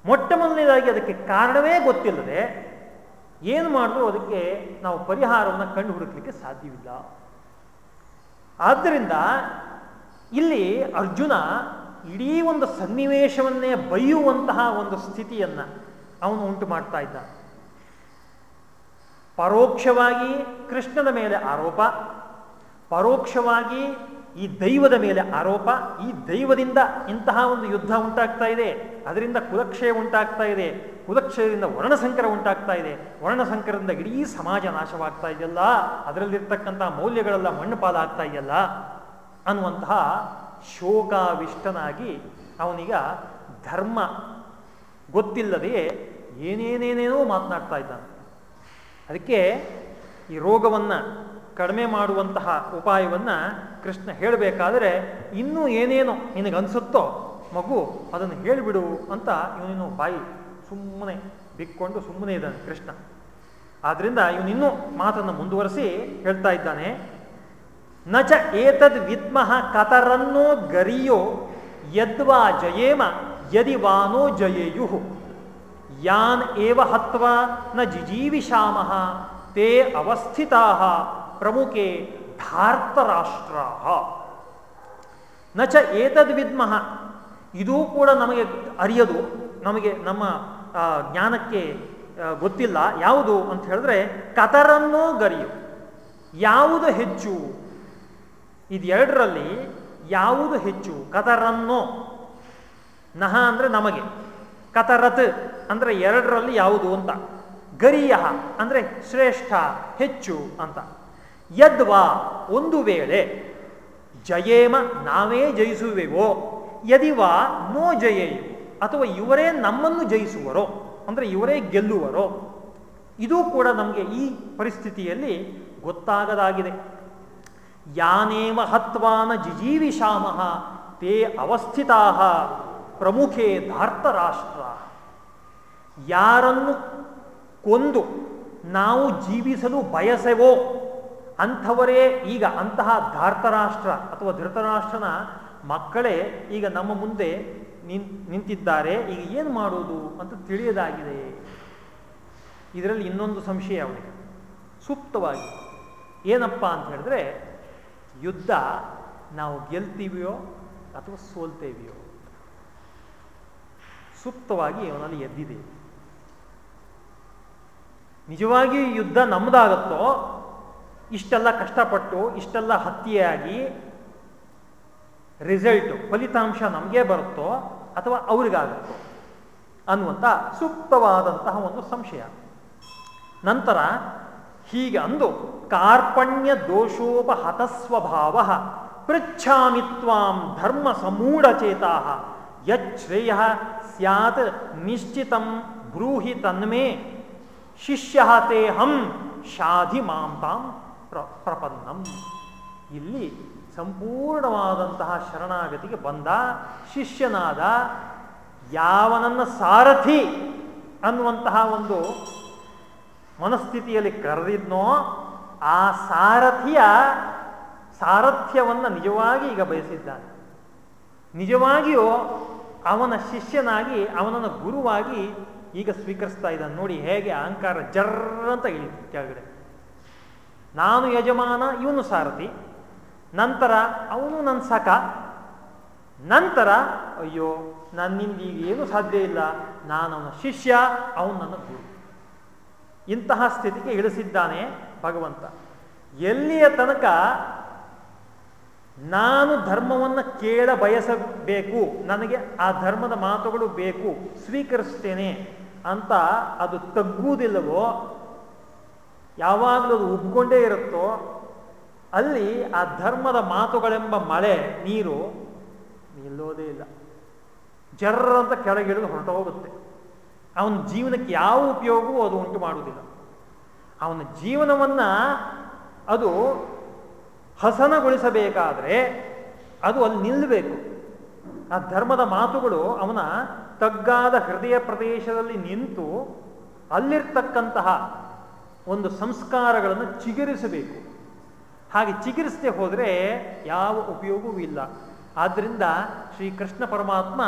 ಮೊಟ್ಟ ಮೊದಲನೇದಾಗಿ ಅದಕ್ಕೆ ಕಾರಣವೇ ಗೊತ್ತಿಲ್ಲದೆ ಏನು ಮಾಡಿದ್ರು ಅದಕ್ಕೆ ನಾವು ಪರಿಹಾರವನ್ನು ಕಂಡು ಹುಡುಕ್ಲಿಕ್ಕೆ ಸಾಧ್ಯವಿಲ್ಲ. ಆದ್ದರಿಂದ ಇಲ್ಲಿ ಅರ್ಜುನ ಇಡೀ ಒಂದು ಸನ್ನಿವೇಶವನ್ನೇ ಬೈಯುವಂತಹ ಒಂದು ಸ್ಥಿತಿಯನ್ನು ಅವನು ಉಂಟು ಮಾಡ್ತಾ ಇದ್ದ ಪರೋಕ್ಷವಾಗಿ ಕೃಷ್ಣನ ಮೇಲೆ ಆರೋಪ, ಪರೋಕ್ಷವಾಗಿ ಈ ದೈವದ ಮೇಲೆ ಆರೋಪ, ಈ ದೈವದಿಂದ ಇಂತಹ ಒಂದು ಯುದ್ಧ ಉಂಟಾಗ್ತಾ ಇದೆ. ಅದರಿಂದ ಕುಲಕ್ಷಯ ಉಂಟಾಗ್ತಾ ಇದೆ. ಕುಲಕ್ಷಯದಿಂದ ವರ್ಣಸಂಕರ ಉಂಟಾಗ್ತಾ ಇದೆ. ವರ್ಣಸಂಕರದಿಂದ ಇಡೀ ಸಮಾಜ ನಾಶವಾಗ್ತಾ ಇದೆಯಲ್ಲ? ಅದರಲ್ಲಿರ್ತಕ್ಕಂತಹ ಮೌಲ್ಯಗಳೆಲ್ಲ ಮಣ್ಣು ಪಾಲಾಗ್ತಾ ಇದೆಯಲ್ಲ? ಅನ್ನುವಂತಹ ಶೋಕಾವಿಷ್ಟನಾಗಿ ಅವನೀಗ ಧರ್ಮ ಗೊತ್ತಿಲ್ಲದೆಯೇ ಏನೇನೇನೇನೋ ಮಾತನಾಡ್ತಾ ಇದ್ದಾನೆ. ಅದಕ್ಕೆ ಈ ರೋಗವನ್ನು ಕಡಿಮೆ ಮಾಡುವಂತಹ ಉಪಾಯವನ್ನು ಕೃಷ್ಣ ಹೇಳಬೇಕಾದರೆ ಇನ್ನೂ ಏನೇನೋ ನಿನಗನ್ಸುತ್ತೋ ಮಗು ಅದನ್ನು ಹೇಳಿಬಿಡು ಅಂತ ಇವನಿನ್ನು ಬಾಯಿ ಸುಮ್ಮನೆ ಬಿಕ್ಕೊಂಡು ಸುಮ್ಮನೆ ಇದ್ದಾನೆ ಕೃಷ್ಣ. ಆದ್ದರಿಂದ ಇವನಿನ್ನೂ ಮಾತನ್ನು ಮುಂದುವರಿಸಿ ಹೇಳ್ತಾ ಇದ್ದಾನೆ, ನಚ ಏತದ್ ವಿದ್ಮಃ ಕತರನ್ನೋ ಗರಿಯೋ ಯದ್ವಾ ಜಯೇಮ, ಯದಿ ವಾನೋ ಜಯೇಯು ಯಾನ್ ಏವ ಹತ್ವ ನ ಜಿಜೀವಿಷಾಮ ತೇ ಅವಸ್ಥಿತಾ ಪ್ರಮುಖೆ ಧಾರ್ತರಾಷ್ಟ್ರ ನ ಚ ಏತದ್ ವಿದ್ಮಃ ಇದೂ ಕೂಡ ನಮಗೆ ಅರಿಯದು, ನಮಗೆ ನಮ್ಮ ಜ್ಞಾನಕ್ಕೆ ಗೊತ್ತಿಲ್ಲ, ಯಾವುದು ಅಂತ ಹೇಳಿದ್ರೆ ಕತರನ್ನೋ ಗರಿಯು, ಯಾವುದು ಹೆಚ್ಚು ಇದೆರಡರಲ್ಲಿ ಯಾವುದು ಹೆಚ್ಚು, ಕತರನ್ನೋ, ನಹ ಅಂದರೆ ನಮಗೆ. ಕತರತ್ ಅಂದ್ರೆ ಎರಡರಲ್ಲಿ ಯಾವುದು ಅಂತ? ಗರಿಯ ಅಂದ್ರೆ ಶ್ರೇಷ್ಠ, ಹೆಚ್ಚು ಅಂತ. ಯದ್ವಾ, ಒಂದು ವೇಳೆ ಜಯೇಮ ನಾವೇ ಜಯಿಸುವೆವೋ, ಯದಿವಾ ನೋ ಜಯೇಯು, ಅಥವಾ ಇವರೇ ನಮ್ಮನ್ನು ಜಯಿಸುವರೋ, ಅಂದ್ರೆ ಇವರೇ ಗೆಲ್ಲುವರೋ, ಇದು ಕೂಡ ನಮಗೆ ಈ ಪರಿಸ್ಥಿತಿಯಲ್ಲಿ ಗೊತ್ತಾಗದಾಗಿದೆ. ಯಾನೇವ ಹತ್ವಾನ ಜಿಜೀವಿಷಾಮಃ ತೇ ಅವಸ್ಥಿತಾ ಪ್ರಮುಖೇ ಧಾರ್ತರಾಷ್ಟ್ರ ಯಾರನ್ನು ಕೊಂದು ನಾವು ಜೀವಿಸಲು ಬಯಸೆವೋ ಅಂಥವರೇ ಈಗ ಅಂತಹ ಧಾರ್ತರಾಷ್ಟ್ರ ಅಥವಾ ಧೃತರಾಷ್ಟ್ರನ ಮಕ್ಕಳೇ ಈಗ ನಮ್ಮ ಮುಂದೆ ನಿಂತಿದ್ದಾರೆ, ಈಗ ಏನು ಮಾಡುವುದು ಅಂತ ತಿಳಿಯದಾಗಿದೆ. ಇದರಲ್ಲಿ ಇನ್ನೊಂದು ಸಂಶಯ ಅವನಿಗೆ. ಸೂಕ್ತವಾಗಿ. ಏನಪ್ಪ ಅಂತ ಹೇಳಿದ್ರೆ, ಯುದ್ಧ ನಾವು ಗೆಲ್ತೀವಿಯೋ ಅಥವಾ ಸೋಲ್ತೇವಿಯೋ? ಸೂಕ್ತವಾಗಿ ಅವನಲ್ಲಿ ಎದ್ದಿದೆ. ನಿಜವಾಗಿ ಯುದ್ಧ ನಮ್ಮದಾಗತ್ತೋ ಇಷ್ಟೆಲ್ಲ ಕಷ್ಟಪಟ್ಟು, ಇಷ್ಟೆಲ್ಲ ಹತ್ಯೆಯಾಗಿ ರಿಸಲ್ಟ್ ಫಲಿತಾಂಶ ನಮಗೆ ಬರುತ್ತೋ ಅಥವಾ ಅವ್ರಿಗಾಗುತ್ತೋ ಅನ್ನುವಂಥ ಸೂಕ್ತವಾದಂತಹ ಒಂದು ಸಂಶಯ. ನಂತರ ಹೀಗೆ ಅಂದು, ಕಾರ್ಪಣ್ಯ ದೋಷೋಪಹತಸ್ವಭಾವ ಪೃಚ್ಛಾಮಿ ತ್ವಾಂ ಧರ್ಮ ಸಮೂಢಚೇತಾ ಯಶ್ರೇಯ ಸ್ಯಾತ್ ನಿಶ್ಚಿತಂ ಬ್ರೂಹಿ ತನ್ಮೇ ಶಿಷ್ಯ ತೇಹಂ ಶಾಧಿ ಮಾಂತಾಂ ಪ್ರ ಪ್ರಪನ್ನಂ. ಇಲ್ಲಿ ಸಂಪೂರ್ಣವಾದಂತಹ ಶರಣಾಗತಿಗೆ ಬಂದ ಶಿಷ್ಯನಾದ ಯಾವನನ್ನ ಸಾರಥಿ ಅನ್ನುವಂತಹ ಒಂದು ಮನಸ್ಥಿತಿಯಲ್ಲಿ ಕರೆದಿದ್ನೋ ಆ ಸಾರಥಿಯ ಸಾರಥ್ಯವನ್ನು ನಿಜವಾಗಿ ಈಗ ಬಯಸಿದ್ದಾನೆ. ನಿಜವಾಗಿಯೂ ಅವನ ಶಿಷ್ಯನಾಗಿ ಅವನನ್ನು ಗುರುವಾಗಿ ಈಗ ಸ್ವೀಕರಿಸ್ತಾ ಇದ್ದಾನೆ. ನೋಡಿ ಹೇಗೆ ಅಹಂಕಾರ ಜರ್ರ ಅಂತ ಇಳಿತು ಕೆಳಗಡೆ. ನಾನು ಯಜಮಾನ, ಇವನು ಸಾರಥಿ. ನಂತರ ಅವನು ನನ್ನ ಸಖ. ನಂತರ, ಅಯ್ಯೋ ನನ್ನಿಂದ ಈಗ ಏನು ಸಾಧ್ಯ ಇಲ್ಲ. ನಾನು ಅವನ ಶಿಷ್ಯ, ಅವನು ನನ್ನ ಗುರು. ಇಂತಹ ಸ್ಥಿತಿಗೆ ಇಳಿಸಿದ್ದಾನೆ ಭಗವಂತ. ಎಲ್ಲಿಯ ತನಕ ನಾನು ಧರ್ಮವನ್ನು ಕೇಳ ಬಯಸಬೇಕು, ನನಗೆ ಆ ಧರ್ಮದ ಮಾತುಗಳು ಬೇಕು, ಸ್ವೀಕರಿಸ್ತೇನೆ. ಅಂತ ಅದು ತಗ್ಗುವುದಿಲ್ಲವೋ, ಯಾವಾಗಲೂ ಅದು ಉಬ್ಕೊಂಡೇ ಇರುತ್ತೋ, ಅಲ್ಲಿ ಆ ಧರ್ಮದ ಮಾತುಗಳೆಂಬ ಮಳೆ, ನೀರು ನಿಲ್ಲೋದೇ ಇಲ್ಲ. ಜರ್ರ ಅಂತ ಕೆಳಗಿಳಿದು ಹೊರಟು ಹೋಗುತ್ತೆ. ಅವನ ಜೀವನಕ್ಕೆ ಯಾವ ಉಪಯೋಗವೂ ಅದು ಉಂಟು ಮಾಡುವುದಿಲ್ಲ. ಅವನ ಜೀವನವನ್ನು ಅದು ಹಸನಗೊಳಿಸಬೇಕಾದ್ರೆ ಅದು ಅಲ್ಲಿ ನಿಲ್ಲಬೇಕು. ಆ ಧರ್ಮದ ಮಾತುಗಳು ಅವನ ತಗ್ಗಾದ ಹೃದಯ ಪ್ರದೇಶದಲ್ಲಿ ನಿಂತು ಅಲ್ಲಿರ್ತಕ್ಕಂತಹ ಒಂದು ಸಂಸ್ಕಾರಗಳನ್ನು ಚಿಗುರಿಸಬೇಕು. ಹಾಗೆ ಚಿಗುರಿಸದೆ ಹೋದರೆ ಯಾವ ಉಪಯೋಗವೂ ಇಲ್ಲ. ಆದ್ದರಿಂದ ಶ್ರೀಕೃಷ್ಣ ಪರಮಾತ್ಮ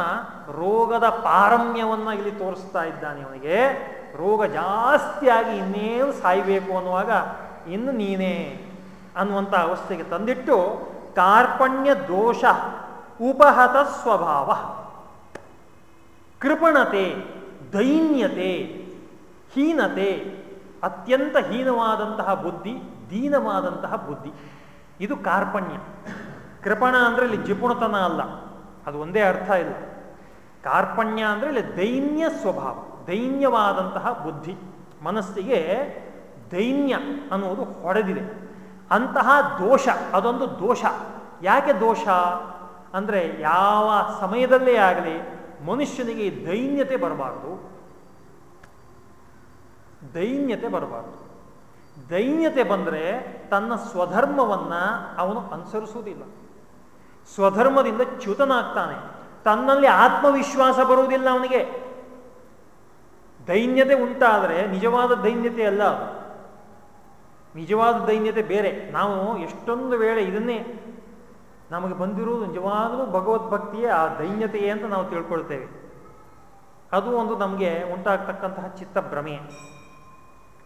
ರೋಗದ ಪಾರಮ್ಯವನ್ನು ಇಲ್ಲಿ ತೋರಿಸ್ತಾ ಇದ್ದಾನೆ ಅವನಿಗೆ. ರೋಗ ಜಾಸ್ತಿಯಾಗಿ ಇನ್ನೇನು ಸಾಯಬೇಕು ಅನ್ನುವಾಗ, ಇನ್ನು ನೀನೇ ಅನ್ನುವಂಥ ಅವಸ್ಥೆಗೆ ತಂದಿಟ್ಟು ಕಾರ್ಪಣ್ಯ ದೋಷ ಉಪಹತ ಸ್ವಭಾವ. ಕೃಪಣತೆ, ದೈನ್ಯತೆ, ಹೀನತೆ, ಅತ್ಯಂತ ಹೀನವಾದಂತಹ ಬುದ್ಧಿ, ದೀನವಾದಂತಹ ಬುದ್ಧಿ. ಇದು ಕಾರ್ಪಣ್ಯ. ಕೃಪಣ ಅಂದರೆ ಇಲ್ಲಿ ಜಿಪುಣತನ ಅಲ್ಲ. ಅದು ಒಂದೇ ಅರ್ಥ ಇಲ್ಲ. ಕಾರ್ಪಣ್ಯ ಅಂದರೆ ಇಲ್ಲಿ ದೈನ್ಯ ಸ್ವಭಾವ, ದೈನ್ಯವಾದಂತಹ ಬುದ್ಧಿ. ಮನಸ್ಸಿಗೆ ದೈನ್ಯ ಅನ್ನುವುದು ಹೊಡೆದಿದೆ. ಅಂತಹ ದೋಷ, ಅದೊಂದು ದೋಷ. ಯಾಕೆ ದೋಷ? ಅಂದರೆ ಯಾವ ಸಮಯದಲ್ಲೇ ಆಗಲಿ ಮನುಷ್ಯನಿಗೆ ದೈನ್ಯತೆ ಬರಬಾರ್ದು. ದೈನ್ಯತೆ ಬರಬಾರ್ದು. ದೈನ್ಯತೆ ಬಂದರೆ ತನ್ನ ಸ್ವಧರ್ಮವನ್ನ ಅವನು ಅನುಸರಿಸುವುದಿಲ್ಲ. ಸ್ವಧರ್ಮದಿಂದ ಚ್ಯುತನಾಗ್ತಾನೆ. ತನ್ನಲ್ಲಿ ಆತ್ಮವಿಶ್ವಾಸ ಬರುವುದಿಲ್ಲ ಅವನಿಗೆ. ದೈನ್ಯತೆ ಉಂಟಾದರೆ ನಿಜವಾದ ದೈನ್ಯತೆ ಅಲ್ಲ ನಿಜವಾದ ದೈನ್ಯತೆ ಬೇರೆ. ನಾವು ಎಷ್ಟೊಂದು ವೇಳೆ ಇದನ್ನೇ ನಮಗೆ ಬಂದಿರುವುದು ನಿಜವಾಗಲೂ ಭಗವದ್ಭಕ್ತಿಯೇ ಆ ದೈನ್ಯತೆಯೇ ಅಂತ ನಾವು ತಿಳ್ಕೊಳ್ತೇವೆ. ಅದು ಒಂದು ನಮಗೆ ಉಂಟಾಗ್ತಕ್ಕಂತಹ ಚಿತ್ತ ಭ್ರಮೆ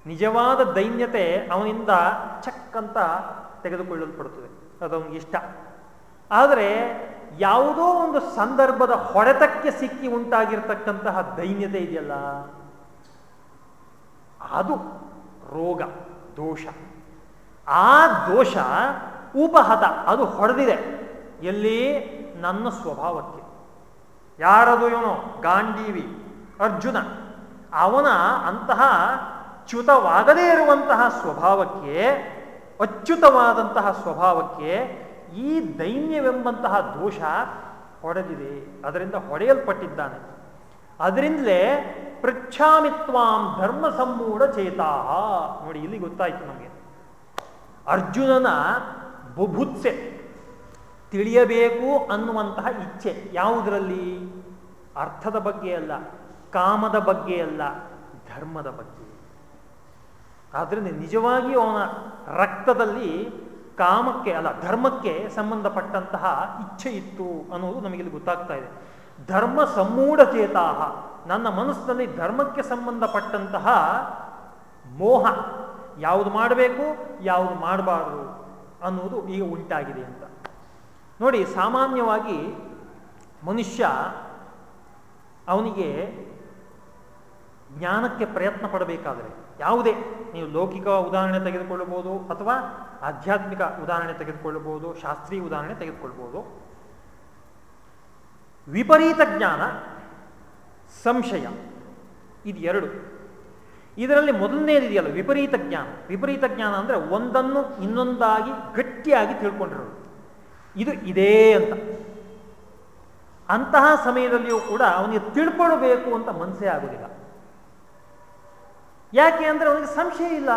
ನಿಜವಾದ ದೈನ್ಯತೆ ಅವನಿಂದ ಚಕ್ ಅಂತ ತೆಗೆದುಕೊಳ್ಳಲ್ಪಡುತ್ತದೆ. ಅದು ಇಷ್ಟ. ಆದರೆ ಯಾವುದೋ ಒಂದು ಸಂದರ್ಭದ ಹೊಡೆತಕ್ಕೆ ಸಿಕ್ಕಿ ಉಂಟಾಗಿರ್ತಕ್ಕಂತಹ ದೈನ್ಯತೆ ಇದೆಯಲ್ಲ? ಅದು ರೋಗ, ದೋಷ. ಆ ದೋಷ ಉಪಹತ ಅದು ಹೊಡೆದಿದೆ. ಎಲ್ಲಿ? ನನ್ನ ಸ್ವಭಾವಕ್ಕೆ. ಯಾರದು ಇವನು? ಗಾಂಡೀವಿ ಅರ್ಜುನ. ಅವನ ಅಂತಹ ಚ್ಯುತವಾಗದೇ ಇರುವಂತಹ ಸ್ವಭಾವಕ್ಕೆ, ಅಚ್ಯುತವಾದಂತಹ ಸ್ವಭಾವಕ್ಕೆ ಈ ದೈನ್ಯವೆಂಬಂತಹ ದೋಷ ಹೊಡೆದಿದೆ. ಅದರಿಂದ ಹೊಡೆಯಲ್ಪಟ್ಟಿದ್ದಾನೆ. ಅದರಿಂದಲೇ ಪೃಚ್ಛಾಮಿತ್ವಾಂ ಧರ್ಮ ಸಂಮೂಢ ಚೇತಾ ನೋಡಿ, ಇಲ್ಲಿ ಗೊತ್ತಾಯಿತು ನಮಗೆ. ಅರ್ಜುನನ ಬುಭುತ್ಸೆ. ತಿಳಿಯಬೇಕು ಅನ್ನುವಂತಹ ಇಚ್ಛೆ. ಯಾವುದರಲ್ಲಿ? ಅರ್ಥದ ಬಗ್ಗೆ ಅಲ್ಲ, ಕಾಮದ ಬಗ್ಗೆ ಅಲ್ಲ, ಧರ್ಮದ ಬಗ್ಗೆ. ಆದ್ದರಿಂದ ನಿಜವಾಗಿಯೂ ಅವನ ರಕ್ತದಲ್ಲಿ ಕಾಮಕ್ಕೆ ಅಲ್ಲ, ಧರ್ಮಕ್ಕೆ ಸಂಬಂಧಪಟ್ಟಂತಹ ಇಚ್ಛೆ ಇತ್ತು ಅನ್ನೋದು ನಮಗೆ ಗೊತ್ತಾಗ್ತಾ ಇದೆ. ಧರ್ಮ ಚೇತಾಹ ನನ್ನ ಮನಸ್ಸಿನಲ್ಲಿ ಧರ್ಮಕ್ಕೆ ಸಂಬಂಧಪಟ್ಟಂತಹ ಮೋಹ. ಯಾವುದು ಮಾಡಬೇಕು? ಯಾವುದು ಮಾಡಬಾರದು? ಅನ್ನೋದು ಈಗ ಉಂಟಾಗಿದೆ ಅಂತ. ನೋಡಿ, ಸಾಮಾನ್ಯವಾಗಿ ಮನುಷ್ಯ ಅವನಿಗೆ ಜ್ಞಾನಕ್ಕೆ ಪ್ರಯತ್ನ ಪಡಬೇಕಾದರೆ ಯಾವುದೇ, ನೀವು ಲೌಕಿಕ ಉದಾಹರಣೆ ತೆಗೆದುಕೊಳ್ಳಬಹುದು ಅಥವಾ ಆಧ್ಯಾತ್ಮಿಕ ಉದಾಹರಣೆ ತೆಗೆದುಕೊಳ್ಳಬಹುದು, ಶಾಸ್ತ್ರೀಯ ಉದಾಹರಣೆ ತೆಗೆದುಕೊಳ್ಬೋದು ವಿಪರೀತ ಜ್ಞಾನ, ಸಂಶಯ ಇದು ಎರಡು ಇದರಲ್ಲಿ ಮೊದಲನೇದಿದೆಯಲ್ಲ ವಿಪರೀತ ಜ್ಞಾನ. ವಿಪರೀತ ಜ್ಞಾನ ಅಂದರೆ ಒಂದನ್ನು ಇನ್ನೊಂದಾಗಿ ಗಟ್ಟಿಯಾಗಿ ತಿಳ್ಕೊಂಡಿರೋದು. ಇದು ಇದೇ ಅಂತ. ಅಂತಹ ಸಮಯದಲ್ಲಿಯೂ ಕೂಡ ಅವನಿಗೆ ತಿಳ್ಕೊಳ್ಬೇಕು ಅಂತ ಮನಸ್ಸೇ ಆಗೋದಿಲ್ಲ. ಯಾಕೆ ಅಂದರೆ ಅವನಿಗೆ ಸಂಶಯ ಇಲ್ಲ.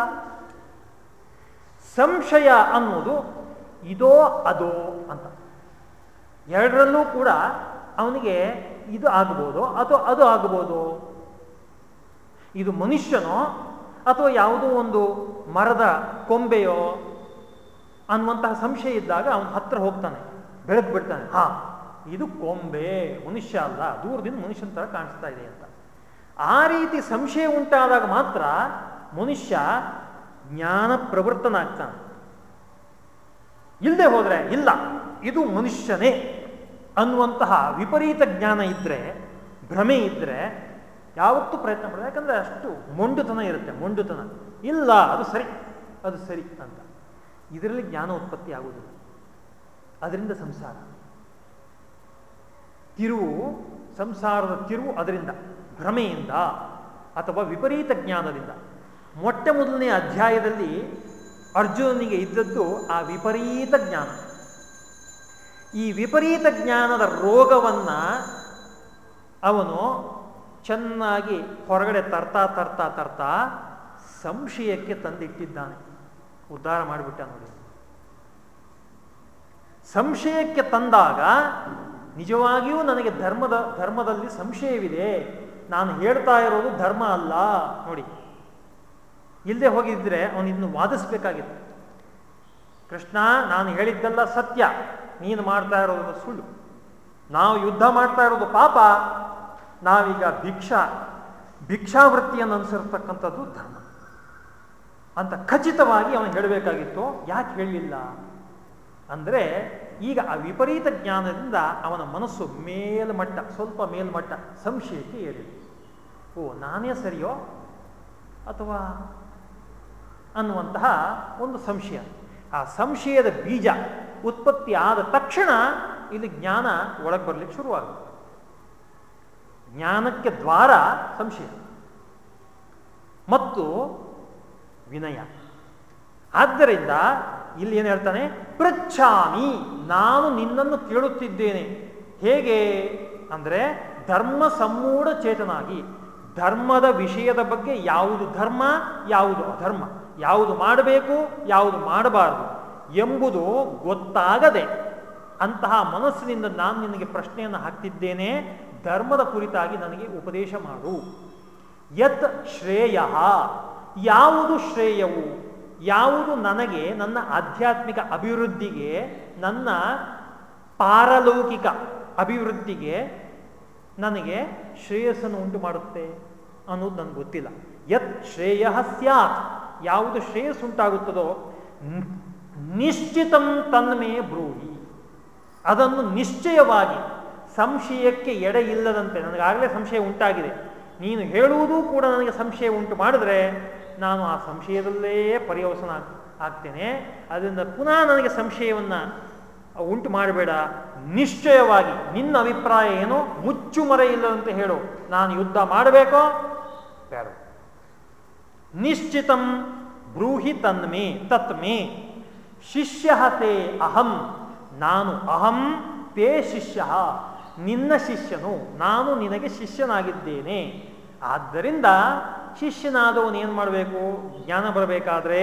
ಸಂಶಯ ಅನ್ನೋದು ಇದೋ ಅದೋ ಅಂತ. ಎರಡರಲ್ಲೂ ಕೂಡ ಅವನಿಗೆ ಇದು ಆಗ್ಬೋದು ಅಥವಾ ಅದು ಆಗ್ಬೋದು. ಇದು ಮನುಷ್ಯನೋ ಅಥವಾ ಯಾವುದೋ ಒಂದು ಮರದ ಕೊಂಬೆಯೋ ಅನ್ನುವಂತಹ ಸಂಶಯ ಇದ್ದಾಗ ಅವನು ಹತ್ರ ಹೋಗ್ತಾನೆ ಬೆಳೆದು ಬಿಡ್ತಾನೆ ಹಾ, ಇದು ಕೊಂಬೆ, ಮನುಷ್ಯ ಅಲ್ಲ, ದೂರದಿಂದ ಮನುಷ್ಯನ ತರ ಕಾಣಿಸ್ತಾ ಇದೆ ಅಂತ. ಆ ರೀತಿ ಸಂಶಯ ಉಂಟಾದಾಗ ಮಾತ್ರ ಮನುಷ್ಯ ಜ್ಞಾನ ಪ್ರವೃತ್ತನಾಗ್ತಾನೆ ಇಲ್ಲದೆ ಹೋದರೆ, ಇಲ್ಲ, ಇದು ಮನುಷ್ಯನೇ ಅನ್ನುವಂತಹ ವಿಪರೀತ ಜ್ಞಾನ ಇದ್ದರೆ ಭ್ರಮೆ ಇದ್ದರೆ ಯಾವತ್ತೂ ಪ್ರಯತ್ನ ಪಡೋದು ಯಾಕಂದರೆ ಅಷ್ಟು ಮೊಂಡುತನ ಇರುತ್ತೆ, ಮೊಂಡುತನ. ಇಲ್ಲ, ಅದು ಸರಿ ಅದು ಸರಿ ಅಂತ. ಇದರಲ್ಲಿ ಜ್ಞಾನ ಉತ್ಪತ್ತಿ ಆಗುವುದಿಲ್ಲ. ಅದರಿಂದ ಸಂಸಾರ. ತಿರುವು, ಸಂಸಾರದ ತಿರುವು ಅದರಿಂದ, ಭ್ರಮೆಯಿಂದ ಅಥವಾ ವಿಪರೀತ ಜ್ಞಾನದಿಂದ. ಮೊಟ್ಟ ಮೊದಲನೇ ಅಧ್ಯಾಯದಲ್ಲಿ ಅರ್ಜುನನಿಗೆ ಇದ್ದದ್ದು ಆ ವಿಪರೀತ ಜ್ಞಾನ. ಈ ವಿಪರೀತ ಜ್ಞಾನದ ರೋಗವನ್ನ ಅವನು ಚೆನ್ನಾಗಿ ಹೊರಗಡೆ ತರ್ತಾ ತರ್ತಾ ತರ್ತಾ ಸಂಶಯಕ್ಕೆ ತಂದಿಟ್ಟಿದ್ದಾನೆ. ಉದ್ಧಾರ ಮಾಡಿಬಿಟ್ಟ ನೋಡಿ. ಸಂಶಯಕ್ಕೆ ತಂದಾಗ ನಿಜವಾಗಿಯೂ ನನಗೆ ಧರ್ಮದ, ಧರ್ಮದಲ್ಲಿ ಸಂಶಯವಿದೆ. ನಾನು ಹೇಳ್ತಾ ಇರೋದು ಧರ್ಮ ಅಲ್ಲ. ನೋಡಿ. ಇಲ್ಲದೆ ಹೋಗಿದ್ರೆ ಇದನ್ನು ವಾದಿಸ್ಬೇಕಾಗಿತ್ತು. ಕೃಷ್ಣ, ನಾನು ಹೇಳಿದ್ದೆಲ್ಲ ಸತ್ಯ. ನೀನು ಮಾಡ್ತಾ ಇರೋದು ಸುಳ್ಳು. ನಾವು ಯುದ್ಧ ಮಾಡ್ತಾ ಇರೋದು ಪಾಪ. ನಾವೀಗ ಭಿಕ್ಷಾ, ಭಿಕ್ಷಾವೃತ್ತಿಯನ್ನು ಅನುಸರಿಸ್ತಕ್ಕಂಥದ್ದು ಧರ್ಮ. ಅಂತ ಖಚಿತವಾಗಿ ಅವನು ಹೇಳಬೇಕಾಗಿತ್ತು. ಯಾಕೆ ಹೇಳಲಿಲ್ಲ ಅಂದರೆ ಈಗ ಆ ವಿಪರೀತ ಜ್ಞಾನದಿಂದ ಅವನ ಮನಸ್ಸು ಮೇಲ್ಮಟ್ಟ, ಸ್ವಲ್ಪ ಮೇಲ್ಮಟ್ಟ ಸಂಶಯಕ್ಕೆ ಏರಿದೆ. ಓ, ನಾನೇ ಸರಿಯೋ? ಅಥವಾ ಅನ್ನುವಂತಹ ಒಂದು ಸಂಶಯ. ಆ ಸಂಶಯದ ಬೀಜ ಉತ್ಪತ್ತಿ ಆದ ತಕ್ಷಣ ಇಲ್ಲಿ ಜ್ಞಾನ ಒಳಗೆ ಬರಲಿಕ್ಕೆ ಶುರುವಾಗುತ್ತೆ. ಜ್ಞಾನಕ್ಕೆ ದ್ವಾರ ಸಂಶಯ. ಮತ್ತು ವಿನಯ. ಆದ್ದರಿಂದ ಇಲ್ಲಿ ಏನು ಹೇಳ್ತಾನೆ? ಪೃಚ್ಛಾಮಿ, ನಾನು ನಿನ್ನನ್ನು ಕೇಳುತ್ತಿದ್ದೇನೆ. ಹೇಗೆ? ಅಂದರೆ ಧರ್ಮ ಸಮ್ಮೂಢ ಚೇತನಾಗಿ. ಧರ್ಮದ ವಿಷಯದ ಬಗ್ಗೆ ಯಾವುದು ಧರ್ಮ, ಯಾವುದು ಅಧರ್ಮ? ಯಾವುದು ಮಾಡಬೇಕು, ಯಾವುದು ಮಾಡಬಾರದು ಎಂಬುದು ಗೊತ್ತಾಗದೆ ಅಂತಹ ಮನಸ್ಸಿನಿಂದ ನಾನು ನಿನಗೆ ಪ್ರಶ್ನೆಯನ್ನು ಹಾಕ್ತಿದ್ದೇನೆ. ಧರ್ಮದ ಕುರಿತಾಗಿ ನನಗೆ ಉಪದೇಶ ಮಾಡು. ಯತ್ ಶ್ರೇಯ, ಯಾವುದು ಶ್ರೇಯವು? ಯಾವುದು ನನಗೆ, ನನ್ನ ಆಧ್ಯಾತ್ಮಿಕ ಅಭಿವೃದ್ಧಿಗೆ, ನನ್ನ ಪಾರಲೌಕಿಕ ಅಭಿವೃದ್ಧಿಗೆ ನನಗೆ ಶ್ರೇಯಸ್ಸನ್ನು ಉಂಟು ಮಾಡುತ್ತೆ ಅನ್ನೋದು ನನಗೆ ಗೊತ್ತಿಲ್ಲ. ಯತ್ ಶ್ರೇಯ ಸ್ಯಾತ್, ಯಾವುದು ಶ್ರೇಯಸ್ ಉಂಟಾಗುತ್ತದೋ ನಿಶ್ಚಿತಂ ತನ್ಮೇ ಬ್ರೂಹಿ. ಅದನ್ನು ನಿಶ್ಚಯವಾಗಿ ಸಂಶಯಕ್ಕೆ ಎಡೆ ಇಲ್ಲದಂತೆ ನನಗಾಗಲೇ ಸಂಶಯ ಉಂಟಾಗಿದೆ. ನೀನು ಹೇಳುವುದೂ ಕೂಡ ನನಗೆ ಸಂಶಯ ಉಂಟು ಮಾಡಿದ್ರೆ ನಾನು ಆ ಸಂಶಯದಲ್ಲೇ ಪರ್ಯವಸನ ಆಗ್ತೇನೆ. ಅದರಿಂದ ಪುನಃ ನನಗೆ ಸಂಶಯವನ್ನು ಉಂಟು ಮಾಡಬೇಡ. ನಿಶ್ಚಯವಾಗಿ ನಿನ್ನ ಅಭಿಪ್ರಾಯ ಏನು ಮುಚ್ಚು ಮರೆ ಇಲ್ಲದಂತೆ ಹೇಳು. ನಾನು ಯುದ್ಧ ಮಾಡಬೇಕೋ? ಬೇಡ. ನಿಶ್ಚಿತಂ ಬ್ರೂಹಿ ತನ್ಮೇ ತತ್ಮೇ ಶಿಷ್ಯ ತೇ ಅಹಂ. ನಾನು ಅಹಂ ತೇ ಶಿಷ್ಯ. ನಿನ್ನ ಶಿಷ್ಯನು, ನಾನು ನಿನಗೆ ಶಿಷ್ಯನಾಗಿದ್ದೇನೆ. ಆದ್ದರಿಂದ ಶಿಷ್ಯನಾದವನು ಏನು ಮಾಡಬೇಕು? ಜ್ಞಾನ ಬರಬೇಕಾದ್ರೆ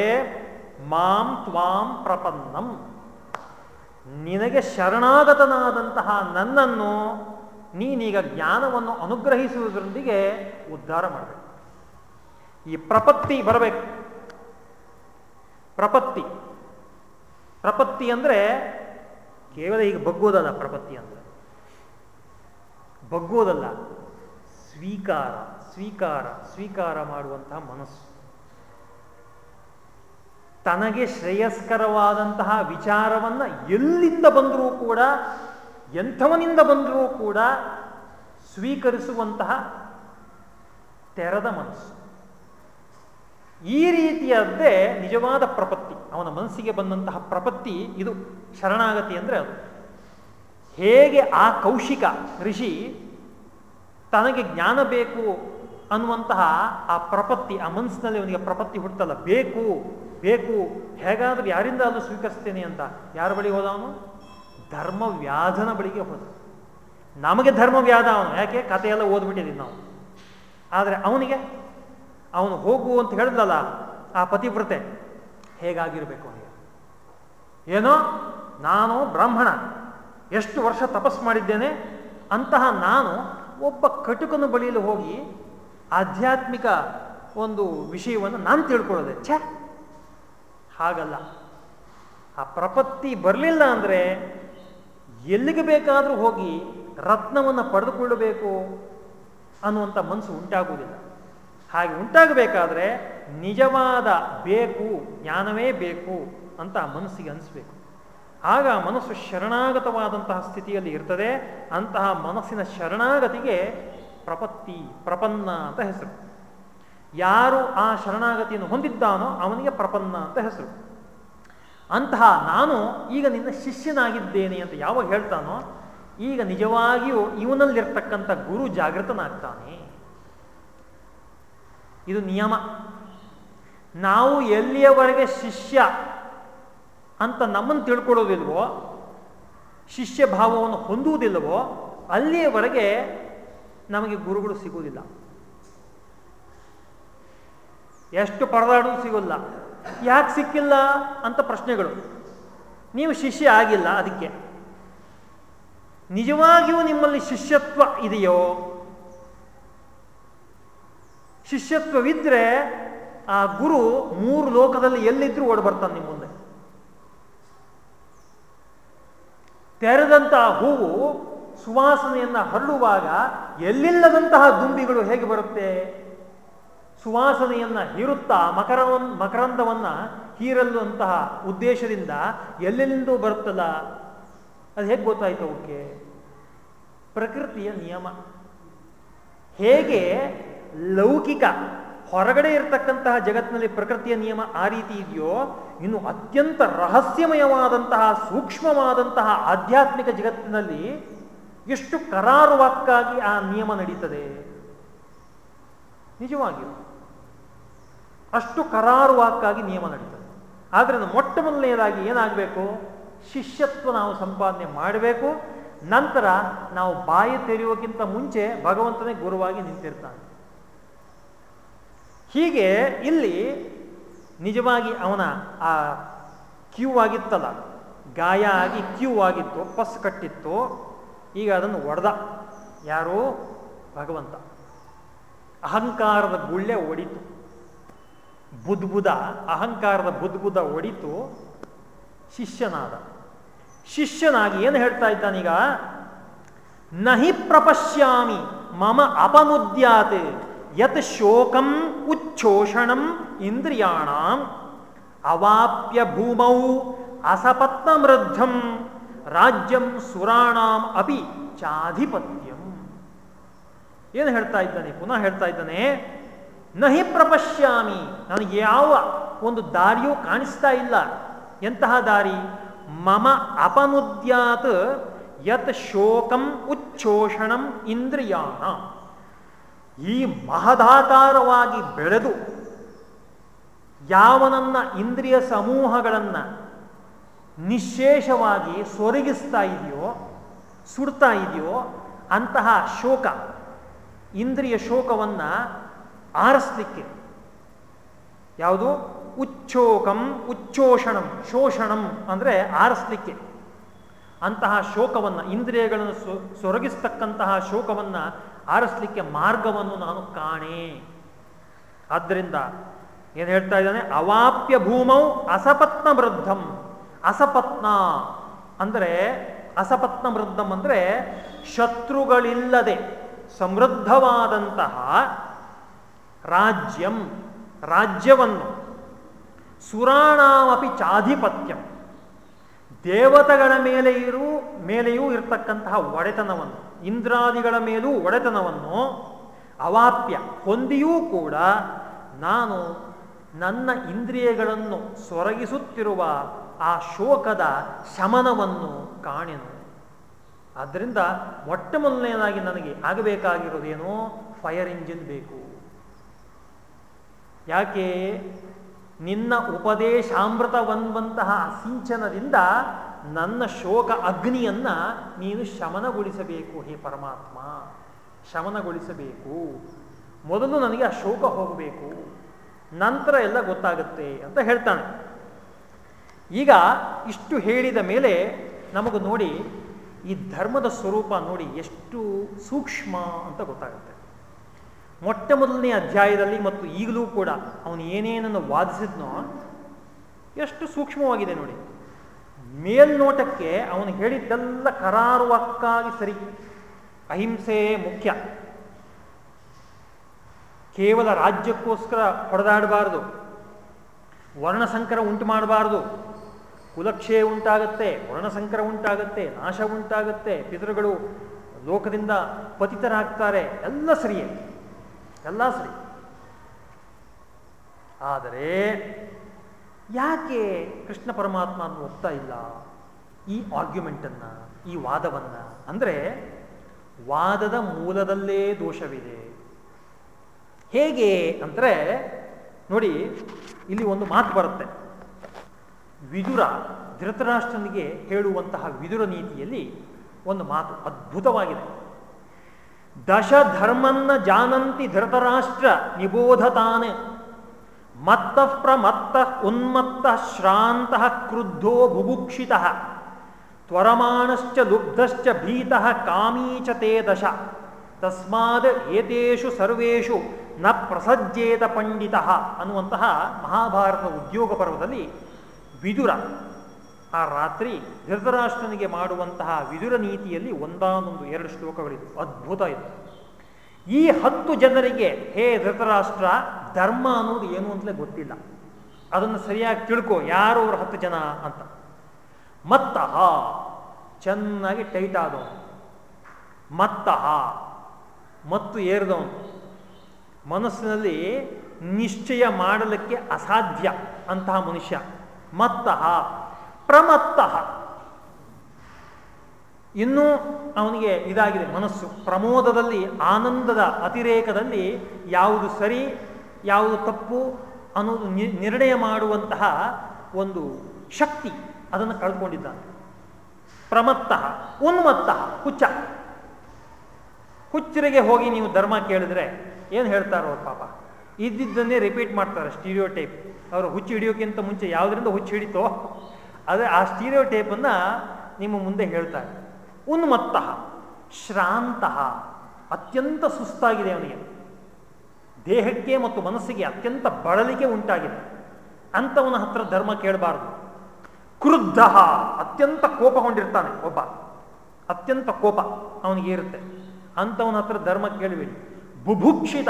ಮಾಂ ತ್ವಾಂ ಪ್ರಪನ್ನಂ. ನಿನಗೆ ಶರಣಾಗತನಾದಂತಹ ನನ್ನನ್ನು ನೀನೀಗ ಜ್ಞಾನವನ್ನು ಅನುಗ್ರಹಿಸುವುದರೊಂದಿಗೆ ಉದ್ಧಾರ ಮಾಡಬೇಕು. ಈ ಪ್ರಪತ್ತಿ ಬರಬೇಕು. ಪ್ರಪತ್ತಿ. ಪ್ರಪತ್ತಿ ಅಂದರೆ ಕೇವಲ ಈಗ ಬಗ್ಗೋದಲ್ಲ ಪ್ರಪತ್ತಿ ಅಂದರೆ. ಬಗ್ಗೋದಲ್ಲ. ಸ್ವೀಕಾರ ಸ್ವೀಕಾರ ಸ್ವೀಕಾರ ಮಾಡುವಂತಹ ಮನಸ್ಸು. ತನಗೆ ಶ್ರೇಯಸ್ಕರವಾದಂತಹ ವಿಚಾರವನ್ನ ಎಲ್ಲಿಂದ ಬಂದರೂ ಕೂಡ, ಎಂಥವನಿಂದ ಬಂದರೂ ಕೂಡ ಸ್ವೀಕರಿಸುವಂತಹ ತೆರೆದ ಮನಸ್ಸು. ಈ ರೀತಿಯದ್ದೇ ನಿಜವಾದ ಪ್ರಪತ್ತಿ. ಅವನ ಮನಸ್ಸಿಗೆ ಬಂದಂತಹ ಪ್ರಪತ್ತಿ ಇದು ಶರಣಾಗತಿ ಅಂದರೆ ಅದು. ಹೇಗೆ ಆ ಕೌಶಿಕ ಋಷಿ ತನಗೆ ಜ್ಞಾನ ಬೇಕು ಅನ್ನುವಂತಹ ಆ ಪ್ರಪತ್ತಿ, ಆ ಮನಸ್ಸಿನಲ್ಲಿ ಅವನಿಗೆ ಪ್ರಪತ್ತಿ ಹುಟ್ಟಲ್ಲ. ಬೇಕು ಬೇಕು, ಹೇಗಾದರೂ ಯಾರಿಂದ ಅದು ಸ್ವೀಕರಿಸ್ತೇನೆ ಅಂತ. ಯಾರ ಬಳಿ ಹೋದ ಅವನು? ಧರ್ಮವ್ಯಾಧನ ಬಳಿಗೆ ಹೋದ. ನಮಗೆ ಧರ್ಮವ್ಯಾಧ ಅವನು. ಯಾಕೆ? ಕಥೆಯೆಲ್ಲ ಓದ್ಬಿಟ್ಟಿದ್ದೀನಿ ನಾವು. ಆದರೆ ಅವನಿಗೆ, ಅವನು ಹೋಗು ಅಂತ ಹೇಳಿದ್ಲಲ್ಲ ಆ ಪತಿವ್ರತೆ ಹೇಗಾಗಿರ್ಬೇಕು ಅವನಿಗೆ? ಏನೋ? ನಾನು ಬ್ರಾಹ್ಮಣ. ಎಷ್ಟು ವರ್ಷ ತಪಸ್ ಮಾಡಿದ್ದೇನೆ, ಅಂತಹ ನಾನು ಒಬ್ಬ ಕಟುಕನ ಬಳಿಯಲು ಹೋಗಿ ಆಧ್ಯಾತ್ಮಿಕ ಒಂದು ವಿಷಯವನ್ನು ನಾನು ತಿಳ್ಕೊಳ್ಳೋದೆ. ಛೆ! ಹಾಗಲ್ಲ. ಆ ಪ್ರಪತ್ತಿ ಬರಲಿಲ್ಲ ಅಂದರೆ ಎಲ್ಲಿಗೆ ಬೇಕಾದರೂ ಹೋಗಿ ರತ್ನವನ್ನು ಪಡೆದುಕೊಳ್ಳಬೇಕು ಅನ್ನುವಂಥ ಮನಸ್ಸು ಉಂಟಾಗುವುದಿಲ್ಲ. ಹಾಗೆ ಉಂಟಾಗಬೇಕಾದ್ರೆ ನಿಜವಾದ ಬೇಕು, ಜ್ಞಾನವೇ ಬೇಕು ಅಂತ ಆ ಮನಸ್ಸಿಗೆ ಅನಿಸ್ಬೇಕು. ಆಗ ಮನಸ್ಸು ಶರಣಾಗತವಾದಂತಹ ಸ್ಥಿತಿಯಲ್ಲಿ ಇರ್ತದೆ, ಅಂತಹ ಮನಸ್ಸಿನ ಶರಣಾಗತಿಗೆ ಪ್ರಪತ್ತಿ, ಪ್ರಪನ್ನ ಅಂತ ಹೆಸರು. ಯಾರು ಆ ಶರಣಾಗತಿಯನ್ನು ಹೊಂದಿದ್ದಾನೋ ಅವನಿಗೆ ಪ್ರಪನ್ನ ಅಂತ ಹೆಸರು. ಅಂತಹ ನಾನು ಈಗ ನಿನ್ನ ಶಿಷ್ಯನಾಗಿದ್ದೇನೆ ಅಂತ ಯಾವಾಗ ಹೇಳ್ತಾನೋ, ಈಗ ನಿಜವಾಗಿಯೂ ಇವನಲ್ಲಿರ್ತಕ್ಕಂಥ ಗುರು ಜಾಗೃತನಾಗ್ತಾನೆ. ಇದು ನಿಯಮ. ನಾವು ಎಲ್ಲಿಯವರೆಗೆ ಶಿಷ್ಯ ಅಂತ ನಮ್ಮನ್ನು ತಿಳ್ಕೊಳ್ಳೋದಿಲ್ವೋ? ಶಿಷ್ಯ ಭಾವವನ್ನು ಹೊಂದುವುದಿಲ್ಲವೋ ಅಲ್ಲಿಯವರೆಗೆ ನಮಗೆ ಗುರುಗಳು ಸಿಗುವುದಿಲ್ಲ. ಎಷ್ಟು ಪರದಾಡು ಸಿಗೋಲ್ಲ ಯಾಕೆ ಸಿಕ್ಕಿಲ್ಲ ಅಂತ ಪ್ರಶ್ನೆಗಳು. ನೀವು ಶಿಷ್ಯ ಆಗಿಲ್ಲ ಅದಕ್ಕೆ. ನಿಜವಾಗಿಯೂ ನಿಮ್ಮಲ್ಲಿ ಶಿಷ್ಯತ್ವ ಇದೆಯೋ? ಶಿಷ್ಯತ್ವವಿದ್ರೆ ಆ ಗುರು ಮೂರು ಲೋಕದಲ್ಲಿ ಎಲ್ಲಿದ್ರೂ ಓಡ್ ಬರ್ತಾನೆ ನಿಮ್ಮ ಮುಂದೆ ತೆರೆದಂತಹ ಹೂವು ಸುವಾಸನೆಯನ್ನು ಹರಡುವಾಗ ಎಲ್ಲಿಲ್ಲದಂತಹ ದುಂಬಿಗಳು ಹೇಗೆ ಬರುತ್ತೆ? ಸುವಾಸನೆಯನ್ನು ಹೀರುತ್ತಾ ಮಕರವನ್, ಮಕರಂದವನ್ನು ಹೀರಲ್ಲುವಂತಹ ಉದ್ದೇಶದಿಂದ ಎಲ್ಲೆಲ್ಲಿಂದ ಬರುತ್ತಲ್ಲ ಅದು ಹೇಗೆ ಗೊತ್ತಾಯ್ತು ಅವಕ್ಕೆ? ಪ್ರಕೃತಿಯ ನಿಯಮ. ಹೇಗೆ ಲೌಕಿಕ, ಹೊರಗಡೆ ಇರತಕ್ಕಂತಹ ಜಗತ್ತಿನಲ್ಲಿ ಪ್ರಕೃತಿಯ ನಿಯಮ ಆ ರೀತಿ ಇದೆಯೋ ಇನ್ನು ಅತ್ಯಂತ ರಹಸ್ಯಮಯವಾದಂತಹ, ಸೂಕ್ಷ್ಮವಾದಂತಹ ಆಧ್ಯಾತ್ಮಿಕ ಜಗತ್ತಿನಲ್ಲಿ ಎಷ್ಟು ಕರಾರುವಾಕ್ಕಾಗಿ ಆ ನಿಯಮ ನಡೀತದೆ? ನಿಜವಾಗಿಯೂ ಅಷ್ಟು ಕರಾರುವಾಕ್ಕಾಗಿ ನಿಯಮ ನಡೀತದೆ. ಆದ್ರೆ ಮೊಟ್ಟ ಮೊದಲನೆಯದಾಗಿ ಏನಾಗಬೇಕು? ಶಿಷ್ಯತ್ವ ನಾವು ಸಂಪಾದನೆ ಮಾಡಬೇಕು. ನಂತರ ನಾವು ಬಾಯಿ ತೆರೆಯುವಕ್ಕಿಂತ ಮುಂಚೆ ಭಗವಂತನೇ ಗುರುವಾಗಿ ನಿಂತಿರ್ತಾನೆ. ಹೀಗೆ ಇಲ್ಲಿ ನಿಜವಾಗಿ ಅವನ ಆ ಕ್ಯೂ ಆಗಿತ್ತಲ್ಲ, ಗಾಯ ಆಗಿ ಕ್ಯೂ ಆಗಿತ್ತು ಪಸ್ ಕಟ್ಟಿತ್ತು, ಈಗ ಅದನ್ನು ಒಡೆದ. ಯಾರೋ? ಭಗವಂತ. ಅಹಂಕಾರದ ಗುಳ್ಳೆ ಒಡಿತು. ಬುದ್ಬುದ ಅಹಂಕಾರದ ಬುದ್ಬುದ ಒಡಿತು. ಶಿಷ್ಯನಾದ. ಶಿಷ್ಯನಾಗಿ ಏನು ಹೇಳ್ತಾ ಇದ್ದಾನೀಗ? ನಹಿ ಪ್ರಪಶ್ಯಾಮಿ, ಮಮ ಅಪನುದ್ಯಾತ್ ಯತ್ ಶೋಕಂ ಉಚ್ಛೋಷಣಂ ಇಂದ್ರಿಯಾಣ ಅವಾಪ್ಯ ಭೂಮೌ ಅಸಪತ್ನಮೃದ್ಧಂ ರಾಜ್ಯಂ ಸುರಾಣಾಂ ಅಪಿ ಚಾಧಿಪತ್ಯಂ ಏನು ಹೇಳ್ತಾ ಇದ್ದಾನೆ? ಪುನಃ ಹೇಳ್ತಾ ಇದ್ದಾನೆ, ನಹಿ ಪ್ರಪಶ್ಯಾಮಿ, ನನಗೆ ಯಾವ ಒಂದು ದಾರಿಯೂ ಕಾಣಿಸ್ತಾ ಇಲ್ಲ. ಎಂತಹ ದಾರಿ? ಮಮ ಅಪನುದ್ಯಾತ್ ಯತ್ ಶೋಕಂ ಉಚ್ಛೋಷಣಂ ಇಂದ್ರಿಯಾಣ. ಈ ಮಹದಾಕಾರವಾಗಿ ಬೆಳೆದು ಯಾವನನ್ನ ಇಂದ್ರಿಯ ಸಮೂಹಗಳನ್ನ ನಿಶೇಷವಾಗಿ ಸೊರಗಿಸ್ತಾ ಇದೆಯೋ, ಸುಡ್ತಾ ಇದೆಯೋ, ಅಂತಹ ಶೋಕ, ಇಂದ್ರಿಯ ಶೋಕವನ್ನ ಆರಿಸ್ಲಿಕ್ಕೆ. ಯಾವುದು? ಉಚ್ಛೋಕಂ ಉಚ್ಚೋಷಣಂ, ಶೋಷಣಂ ಅಂದರೆ ಆರಿಸ್ಲಿಕ್ಕೆ. ಅಂತಹ ಶೋಕವನ್ನು, ಇಂದ್ರಿಯಗಳನ್ನು ಸೊರಗಿಸ್ತಕ್ಕಂತಹ ಶೋಕವನ್ನು ಆರಿಸ್ಲಿಕ್ಕೆ ಮಾರ್ಗವನ್ನು ನಾನು ಕಾಣೆ. ಆದ್ದರಿಂದ ಏನು ಹೇಳ್ತಾ ಇದ್ದಾನೆ? ಅವಾಪ್ಯ ಭೂಮೌ ಅಸಪತ್ನ ವೃದ್ಧಂ. ಅಸಪತ್ನ ಅಂದರೆ, ಅಸಪತ್ನ ವೃದ್ಧಂ ಅಂದರೆ ಶತ್ರುಗಳಿಲ್ಲದೆ ಸಮೃದ್ಧವಾದಂತಹ ರಾಜ್ಯಂ, ರಾಜ್ಯವನ್ನು ಸುರಾಣಾಮಪಿ ಚಾಧಿಪತ್ಯಂ. ದೇವತೆಗಳ ಮೇಲೆ ಇರು, ಮೇಲೆಯೂ ಇರತಕ್ಕಂತಹ ಒಡೆತನವನ್ನು, ಇಂದ್ರಾದಿಗಳ ಮೇಲೂ ಒಡೆತನವನ್ನು ಅವಾಪ್ಯ ಹೊಂದಿಯೂ ಕೂಡ ನಾನು ನನ್ನ ಇಂದ್ರಿಯಗಳನ್ನು ಸೊರಗಿಸುತ್ತಿರುವ ಆ ಶೋಕದ ಶಮನವನ್ನು ಕಾಣೆನು. ಆದ್ದರಿಂದ ಮೊಟ್ಟ ಮೊದಲನೆಯದಾಗಿ ನನಗೆ ಆಗಬೇಕಾಗಿರೋದೇನೋ ಫೈರ್ ಇಂಜಿನ್ ಬೇಕು. ಯಾಕೆ? ನಿನ್ನ ಉಪದೇಶಾಮೃತವನ್ವಂತಹ ಸಿಂಚನದಿಂದ ನನ್ನ ಶೋಕ ಅಗ್ನಿಯನ್ನ ನೀನು ಶಮನಗೊಳಿಸಬೇಕು, ಹೇ ಪರಮಾತ್ಮ. ಶಮನಗೊಳಿಸಬೇಕು. ಮೊದಲು ನನಗೆ ಆ ಶೋಕ ಹೋಗಬೇಕು. ನಂತರ ಎಲ್ಲ ಗೊತ್ತಾಗುತ್ತೆ ಅಂತ ಹೇಳ್ತಾನೆ. ಈಗ ಇಷ್ಟು ಹೇಳಿದ ಮೇಲೆ ನಮಗೂ ನೋಡಿ ಈ ಧರ್ಮದ ಸ್ವರೂಪ ನೋಡಿ ಎಷ್ಟು ಸೂಕ್ಷ್ಮ ಅಂತ ಗೊತ್ತಾಗುತ್ತೆ. ಮೊಟ್ಟ ಮೊದಲನೇ ಅಧ್ಯಾಯದಲ್ಲಿ ಮತ್ತು ಈಗಲೂ ಕೂಡ ಅವನು ಏನೇನನ್ನು ವಾದಿಸಿದ್ನೋ ಎಷ್ಟು ಸೂಕ್ಷ್ಮವಾಗಿದೆ ನೋಡಿ. ಮೇಲ್ನೋಟಕ್ಕೆ ಅವನು ಹೇಳಿದ್ದೆಲ್ಲ ಕರಾರುವಕ್ಕಾಗಿ ಸರಿ. ಅಹಿಂಸೆ ಮುಖ್ಯ. ಕೇವಲ ರಾಜ್ಯಕ್ಕೋಸ್ಕರ ಹೊಡೆದಾಡಬಾರದು. ವರ್ಣಸಂಕರ ಉಂಟು ಮಾಡಬಾರದು ಕುಲಕ್ಷೇ ಉಂಟಾಗತ್ತೆ, ವರ್ಣಸಂಕರ ಉಂಟಾಗತ್ತೆ, ನಾಶ ಉಂಟಾಗತ್ತೆ, ಪಿತೃಗಳು ಲೋಕದಿಂದ ಪತಿತರಾಗ್ತಾರೆ, ಎಲ್ಲ ಸರಿಯೇ. ಎಲ್ಲ ಸರಿ ಆದರೆ ಯಾಕೆ ಕೃಷ್ಣ ಪರಮಾತ್ಮ ಅನ್ನು ಒಪ್ತಾ ಇಲ್ಲ? ಈ ಆರ್ಗ್ಯುಮೆಂಟನ್ನು ಈ ವಾದವನ್ನು? ಅಂದರೆ ವಾದದ ಮೂಲದಲ್ಲೇ ದೋಷವಿದೆ. ಹೇಗೆ ಅಂದರೆ, ನೋಡಿ, ಇಲ್ಲಿ ಒಂದು ಮಾತು ಬರುತ್ತೆ. ವಿದುರ ಧೃತರಾಷ್ಟ್ರನಿಗೆ ಹೇಳುವಂತಹ ವಿದುರ ನೀತಿಯಲ್ಲಿ ಒಂದು ಮಾತು ಅದ್ಭುತವಾಗಿದೆ. ದಶ ಧರ್ಮನ್ನ ಜಾನಂತಿ ಧೃತರಾಷ್ಟ್ರ ನಿಬೋಧತಾನೆ. ಮತ್ತ ಪ್ರಮತ್ತ ಉನ್ಮತ್ತ ಶ್ರಾಂತ ಕ್ರುದ್ಧೋ ಬುಭುಕ್ಷಿತ ತ್ವರಮಾಣಶ್ಚ ಲುಬ್ಧಶ್ಚ ಭೀತಃ ಕಾಮೀಚ ತೇ ದಶ ತಸ್ಮಾದ್ ಏತೇಷು ಸರ್ವೇಷು ನ ಪ್ರಸಜ್ಜೇತ ಪಂಡಿತ ಅನ್ನುವಂತಹ ಮಹಾಭಾರತ ಉದ್ಯೋಗ ಪರ್ವದಲ್ಲಿ ವಿದುರ ಆ ರಾತ್ರಿ ಧೃತರಾಷ್ಟ್ರನಿಗೆ ಮಾಡುವಂತಹ ವಿದುರ ನೀತಿಯಲ್ಲಿ ಒಂದಾನೊಂದು ಎರಡು ಶ್ಲೋಕಗಳಿತ್ತು ಅದ್ಭುತ ಇತ್ತು ಈ ಹತ್ತು ಜನರಿಗೆ ಹೇ ಧೃತರಾಷ್ಟ್ರ, ಧರ್ಮ ಅನ್ನೋದು ಏನು ಅಂತಲೇ ಗೊತ್ತಿಲ್ಲ. ಅದನ್ನು ಸರಿಯಾಗಿ ತಿಳ್ಕೊ, ಯಾರು ಅವರು ಹತ್ತು ಜನ ಅಂತ. ಮತ್ತ ಚೆನ್ನಾಗಿ ಟೈಟ್ ಆದವನು. ಮತ್ತಃ ಮತ್ತು ಏರಿದವನು. ಮನಸ್ಸಿನಲ್ಲಿ ನಿಶ್ಚಯ ಮಾಡಲಿಕ್ಕೆ ಅಸಾಧ್ಯ ಅಂತಹ ಮನುಷ್ಯ. ಮತ್ತಃ ಪ್ರಮತ್ತಃ. ಇನ್ನೂ ಅವನಿಗೆ ಇದಾಗಿದೆ ಮನಸ್ಸು. ಪ್ರಮೋದದಲ್ಲಿ, ಆನಂದದ ಅತಿರೇಕದಲ್ಲಿ ಯಾವುದು ಸರಿ, ಯಾವುದು ತಪ್ಪು ಅನ್ನೋದು ನಿರ್ಣಯ ಮಾಡುವಂತಹ ಒಂದು ಶಕ್ತಿ ಅದನ್ನು ಕಳ್ಕೊಂಡಿದ್ದಾನೆ. ಪ್ರಮತ್ತ, ಉನ್ಮತ್ತ, ಹುಚ್ಚ. ಹುಚ್ಚರಿಗೆ ಹೋಗಿ ನೀವು ಧರ್ಮ ಕೇಳಿದ್ರೆ ಏನು ಹೇಳ್ತಾರೋ ಪಾಪ. ಇದ್ದಿದ್ದನ್ನೇ ರಿಪೀಟ್ ಮಾಡ್ತಾರೆ ಸ್ಟೀರಿಯೋ ಟೈಪ್ ಅವರು ಹುಚ್ಚು ಹಿಡಿಯೋಕ್ಕಿಂತ ಮುಂಚೆ ಯಾವುದರಿಂದ ಹುಚ್ಚು ಹಿಡಿತೋ? ಅದೇ ಆ ಸ್ಟೀರಿಯೋ ಟೇಪನ್ನು ನಿಮ್ಮ ಮುಂದೆ ಹೇಳ್ತಾರೆ. ಉನ್ಮತ್ತ, ಶ್ರಾಂತ, ಅತ್ಯಂತ ಸುಸ್ತಾಗಿದೆ ಅವನಿಗೆ. ದೇಹಕ್ಕೆ ಮತ್ತು ಮನಸ್ಸಿಗೆ ಅತ್ಯಂತ ಬಳಲಿಕೆ ಉಂಟಾಗಿದೆ. ಅಂಥವನ ಹತ್ರ ಧರ್ಮ ಕೇಳಬಾರದು. ಕ್ರುದ್ಧ, ಅತ್ಯಂತ ಕೋಪಗೊಂಡಿರ್ತಾನೆ ಒಬ್ಬ. ಅತ್ಯಂತ ಕೋಪ ಅವನಿಗೆ ಇರುತ್ತೆ. ಅಂಥವನ ಹತ್ರ ಧರ್ಮ ಕೇಳಬೇಡಿ. ಬುಭುಕ್ಷಿತ,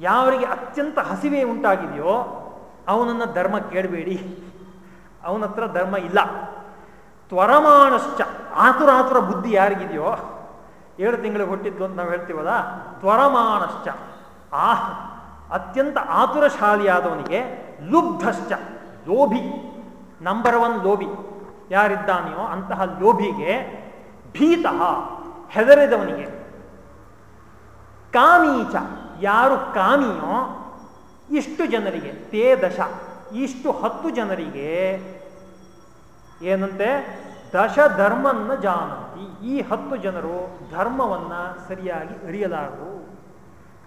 ಯಾವರಿಗೆ ಅತ್ಯಂತ ಹಸಿವೆ ಉಂಟಾಗಿದೆಯೋ ಅವನನ್ನು ಧರ್ಮ ಕೇಳಬೇಡಿ. ಅವನ ಹತ್ರ ಧರ್ಮ ಇಲ್ಲ. ತ್ವರಮಾಣಶ್ಚ ಆತುರ ಆತುರ ಬುದ್ಧಿ ಯಾರಿಗಿದೆಯೋ? ಏಳು ತಿಂಗಳಿಗೆ ಹುಟ್ಟಿದ್ದು ಅಂತ ನಾವು ಹೇಳ್ತೀವಲ್ಲ? ತ್ವರಮಾಣಶ್ಚ ಆ ಅತ್ಯಂತ ಆತುರಶಾಲಿಯಾದವನಿಗೆ ಲುಬ್ಧಶ್ಚ, ಲೋಭಿ. Number one ಲೋಭಿ. ಯಾರಿದ್ದಾನೆಯೋ ಅಂತಹ ಲೋಭಿಗೆ ಭೀತ ಹೆದರಿದವನಿಗೆ. ಕಾಮೀಚ, ಯಾರು ಕಾಮಿಯೋ, ಇಷ್ಟು ಜನರಿಗೆ ತೇ ದಶ ಇಷ್ಟು ಹತ್ತು ಜನರಿಗೆ ಏನಂತೆ? ದಶ ಧರ್ಮನ್ನ ಜಾನಂತಿ. ಈ ಹತ್ತು ಜನರು ಧರ್ಮವನ್ನ ಸರಿಯಾಗಿ ಅರಿಯಲಾರರು.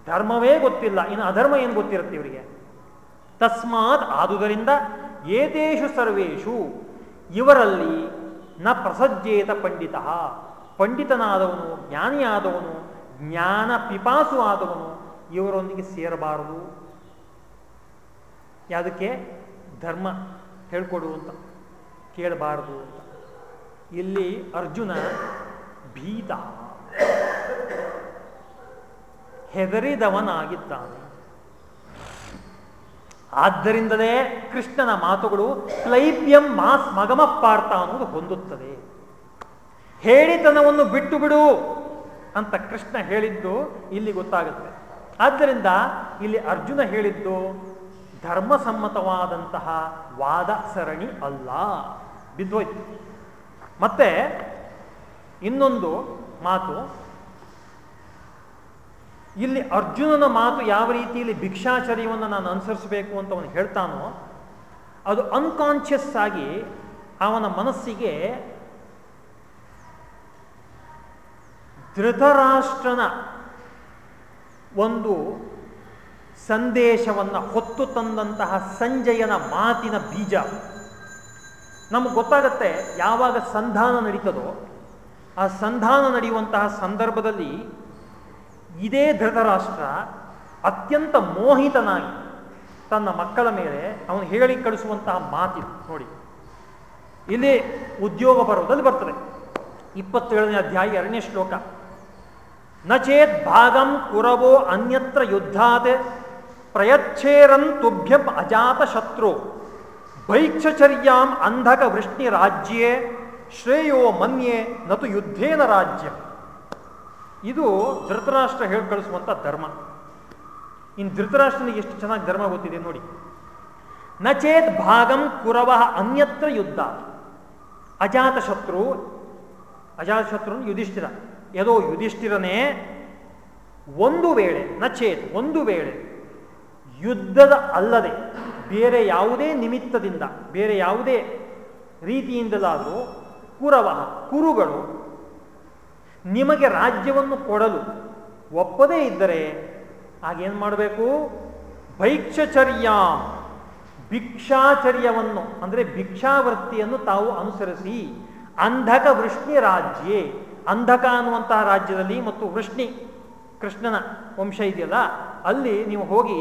ಧರ್ಮವೇ ಗೊತ್ತಿಲ್ಲ. ಇನ್ನು ಅಧರ್ಮ ಏನು ಗೊತ್ತಿರುತ್ತೆ ಇವರಿಗೆ? ತಸ್ಮಾತ್ ಆದುದರಿಂದ ಏತೇಷು ಸರ್ವೇಷು. ಇವರಲ್ಲಿ ನ ಪ್ರಸಜ್ಜೇತ ಪಂಡಿತ. ಪಂಡಿತನಾದವನು, ಜ್ಞಾನಿಯಾದವನು, ಜ್ಞಾನ ಪಿಪಾಸು ಆದವನು ಇವರೊಂದಿಗೆ ಸೇರಬಾರದು. ಯಾವುದಕ್ಕೆ? ಧರ್ಮ ಹೇಳ್ಕೊಡು ಅಂತ. ಕೇಳಬಾರದು ಅಂತ. ಇಲ್ಲಿ ಅರ್ಜುನ ಭೀತ. ಹೆದರಿದವನಾಗಿದ್ದಾನೆ. ಆದ್ದರಿಂದಲೇ ಕೃಷ್ಣನ ಮಾತುಗಳು ಕ್ಲೈಪ್ಯಂ ಮಾಸ್ ಮಗಮಪ್ಪಾರ್ಥ ಅನ್ನೋದು ಹೊಂದುತ್ತದೆ. ಹೇಳಿತನವನ್ನು ಬಿಟ್ಟು ಬಿಡು ಅಂತ ಕೃಷ್ಣ ಹೇಳಿದ್ದು ಇಲ್ಲಿ ಗೊತ್ತಾಗುತ್ತೆ. ಆದ್ದರಿಂದ ಇಲ್ಲಿ ಅರ್ಜುನ ಹೇಳಿದ್ದು ಧರ್ಮಸಮ್ಮತವಾದಂತಹ ವಾದ ಸರಣಿ ಅಲ್ಲ. ಬಿದ್ದೋಯ್ತು. ಮತ್ತೆ ಇನ್ನೊಂದು ಮಾತು. ಇಲ್ಲಿ ಅರ್ಜುನನ ಮಾತು ಯಾವ ರೀತಿಯಲ್ಲಿ ಭಿಕ್ಷಾಚರ್ಯವನ್ನು ನಾನು ಅನುಸರಿಸಬೇಕು ಅಂತ ಅವನು ಹೇಳ್ತಾನೋ, ಅದು ಅನ್ಕಾನ್ಷಿಯಸ್ ಆಗಿ ಅವನ ಮನಸ್ಸಿಗೆ ಧೃತರಾಷ್ಟ್ರನ ಒಂದು ಸಂದೇಶವನ್ನು ಹೊತ್ತು ತಂದಂತಹ ಸಂಜಯನ ಮಾತಿನ ಬೀಜ. ನಮಗೆ ಗೊತ್ತಾಗತ್ತೆ ಯಾವಾಗ ಸಂಧಾನ ನಡೀತದೋ, ಆ ಸಂಧಾನ ನಡೆಯುವಂತಹ ಸಂದರ್ಭದಲ್ಲಿ ಇದೇ ಧೃತರಾಷ್ಟ್ರ ಅತ್ಯಂತ ಮೋಹಿತನಾಗಿ ತನ್ನ ಮಕ್ಕಳ ಮೇಲೆ ಅವನು ಹೇಳಿ ಕಳಿಸುವಂತಹ ಮಾತಿದು, ನೋಡಿ. ಇಲ್ಲಿ ಉದ್ಯೋಗ ಪರ್ವದಲ್ಲಿ ಬರ್ತದೆ. ಇಪ್ಪತ್ತೇಳನೇ ಅಧ್ಯಾಯ ಎರಡನೇ ಶ್ಲೋಕ. ನಚೇತ್ ಭಾಗಂ ಕುರವೋ ಅನ್ಯತ್ರ ಯುದ್ಧಾತ್ ಪ್ರಯಚ್ಛೇರನ್ ತುಭ್ಯಂ ಅಜಾತ ಶತ್ರು ಭೈಕ್ಷಚರ್ಯಾಂ ಅಂಧಕ ವೃಷ್ಣಿ ರಾಜ್ಯೇ ಶ್ರೇಯೋ ಮನ್ಯೆ ನತು ಯುದ್ಧೇನ ರಾಜ್ಯ ಇದು ಧೃತರಾಷ್ಟ್ರ ಹೇಳ್ಕಳಿಸುವಂಥ ಧರ್ಮ. ಇನ್ನು ಧೃತರಾಷ್ಟ್ರನಿಗೆ ಎಷ್ಟು ಚೆನ್ನಾಗಿ ಧರ್ಮ ಗೊತ್ತಿದೆ ನೋಡಿ. ನಚೇತ್ ಭಾಗಂ ಕುರವ ಅನ್ಯತ್ರ ಯುದ್ಧ. ಅಜಾತ ಶತ್ರು ಯುಧಿಷ್ಠಿರ. ಯದೋ ಯುಧಿಷ್ಠಿರನೇ ಒಂದು ವೇಳೆ, ನಚೇತ್ ಒಂದು ವೇಳೆ ಯುದ್ಧದ ಅಲ್ಲದೆ ಬೇರೆ ಯಾವುದೇ ನಿಮಿತ್ತದಿಂದ, ಬೇರೆ ಯಾವುದೇ ರೀತಿಯಿಂದಲಾದರೂ ಕುರವ ಕುರುಗಳು ನಿಮಗೆ ರಾಜ್ಯವನ್ನು ಕೊಡಲು ಒಪ್ಪದೇ ಇದ್ದರೆ ಆಗೇನು ಮಾಡಬೇಕು? ಭೈಕ್ಷಚರ್ಯ, ಭಿಕ್ಷಾಚರ್ಯವನ್ನು, ಅಂದರೆ ಭಿಕ್ಷಾವೃತ್ತಿಯನ್ನು ತಾವು ಅನುಸರಿಸಿ, ಅಂಧಕ ವೃಷ್ಣಿ ರಾಜ್ಯೇ, ಅಂಧಕ ಅನ್ನುವಂತಹ ರಾಜ್ಯದಲ್ಲಿ ಮತ್ತು ವೃಷ್ಣಿ ಕೃಷ್ಣನ ವಂಶ ಇದೆಯಲ್ಲ, ಅಲ್ಲಿ ನೀವು ಹೋಗಿ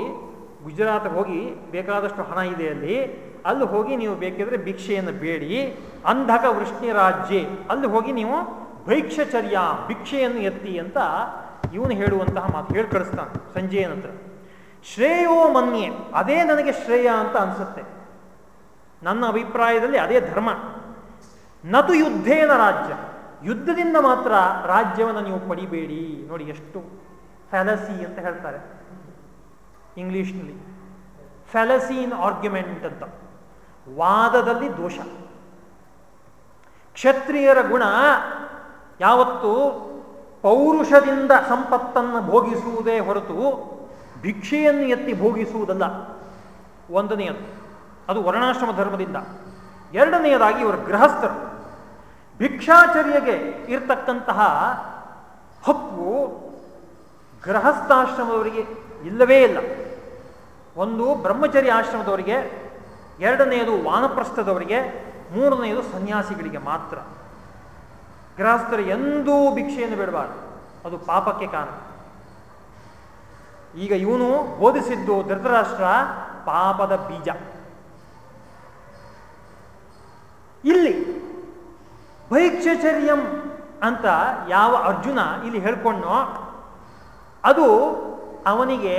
ಗುಜರಾತ್ ಹೋಗಿ ಬೇಕಾದಷ್ಟು ಹಣ ಇದೆ ಅಲ್ಲಿ. ಅಲ್ಲಿ ಹೋಗಿ ನೀವು ಬೇಕಿದ್ರೆ ಭಿಕ್ಷೆಯನ್ನು ಬೇಡಿ. ಅಂಧಕ ವೃಷ್ಣಿ ರಾಜ್ಯ. ಅಲ್ಲಿ ಹೋಗಿ ನೀವು ಭೈಕ್ಷಚರ್ಯ, ಭಿಕ್ಷೆಯನ್ನು ಎತ್ತಿ ಅಂತ ಇವನು ಹೇಳುವಂತಹ ಮಾತು ಹೇಳಿ ಕಳಿಸ್ತಾನೆ ಸಂಜೆಯ ನಂತರ. ಶ್ರೇಯೋ ಮನ್ಯೆ. ಅದೇ ನನಗೆ ಶ್ರೇಯ ಅಂತ ಅನಿಸುತ್ತೆ. ನನ್ನ ಅಭಿಪ್ರಾಯದಲ್ಲಿ ಅದೇ ಧರ್ಮ. ನತು ಯುದ್ಧೇನ ರಾಜ್ಯ. ಯುದ್ಧದಿಂದ ಮಾತ್ರ ರಾಜ್ಯವನ್ನು ನೀವು ಪಡಿಬೇಡಿ. ನೋಡಿ ಎಷ್ಟು ಫ್ಯಾಲಸಿ ಅಂತ ಹೇಳ್ತಾರೆ. ಇಂಗ್ಲಿಷ್ನಲ್ಲಿ. ಇನ್ ಆರ್ಗ್ಯುಮೆಂಟ್ ಅಂತ. ವಾದದಲ್ಲಿ ದೋಷ. ಕ್ಷತ್ರಿಯರ ಗುಣ ಯಾವತ್ತು? ಪೌರುಷದಿಂದ ಸಂಪತ್ತನ್ನು ಭೋಗಿಸುವುದೇ ಹೊರತು ಭಿಕ್ಷೆಯನ್ನು ಎತ್ತಿ ಭೋಗಿಸುವುದಲ್ಲ. ಒಂದನೆಯದು, ಅದು ವರ್ಣಾಶ್ರಮ ಧರ್ಮದಿಂದ. ಎರಡನೆಯದಾಗಿ ಇವರು ಗೃಹಸ್ಥರು. ಭಿಕ್ಷಾಚರ್ಯಗೆ ಇರತಕ್ಕಂತಹ ಹಕ್ಕು ಗೃಹಸ್ಥಾಶ್ರಮದವರಿಗೆ ಇಲ್ಲವೇ ಇಲ್ಲ. ಒಂದು ಬ್ರಹ್ಮಚರ್ಯ ಆಶ್ರಮದವರಿಗೆ, ಎರಡನೆಯದು ವಾನಪ್ರಸ್ಥದವರಿಗೆ, ಮೂರನೆಯದು ಸನ್ಯಾಸಿಗಳಿಗೆ ಮಾತ್ರ. ಗೃಹಸ್ಥರು ಎಂದೂ ಭಿಕ್ಷೆಯನ್ನು ಬಿಡಬಾರ್ದು. ಅದು ಪಾಪಕ್ಕೆ ಕಾರಣ. ಈಗ ಇವನು ಬೋಧಿಸಿದ್ದು ಧೃತರಾಷ್ಟ್ರ ಪಾಪದ ಬೀಜ. ಇಲ್ಲಿ ಭೈಕ್ಷಚರ್ಯಂ ಅಂತ ಯಾವ ಅರ್ಜುನ ಇಲ್ಲಿ ಹೇಳ್ಕೊಂಡೋ ಅದು ಅವನಿಗೆ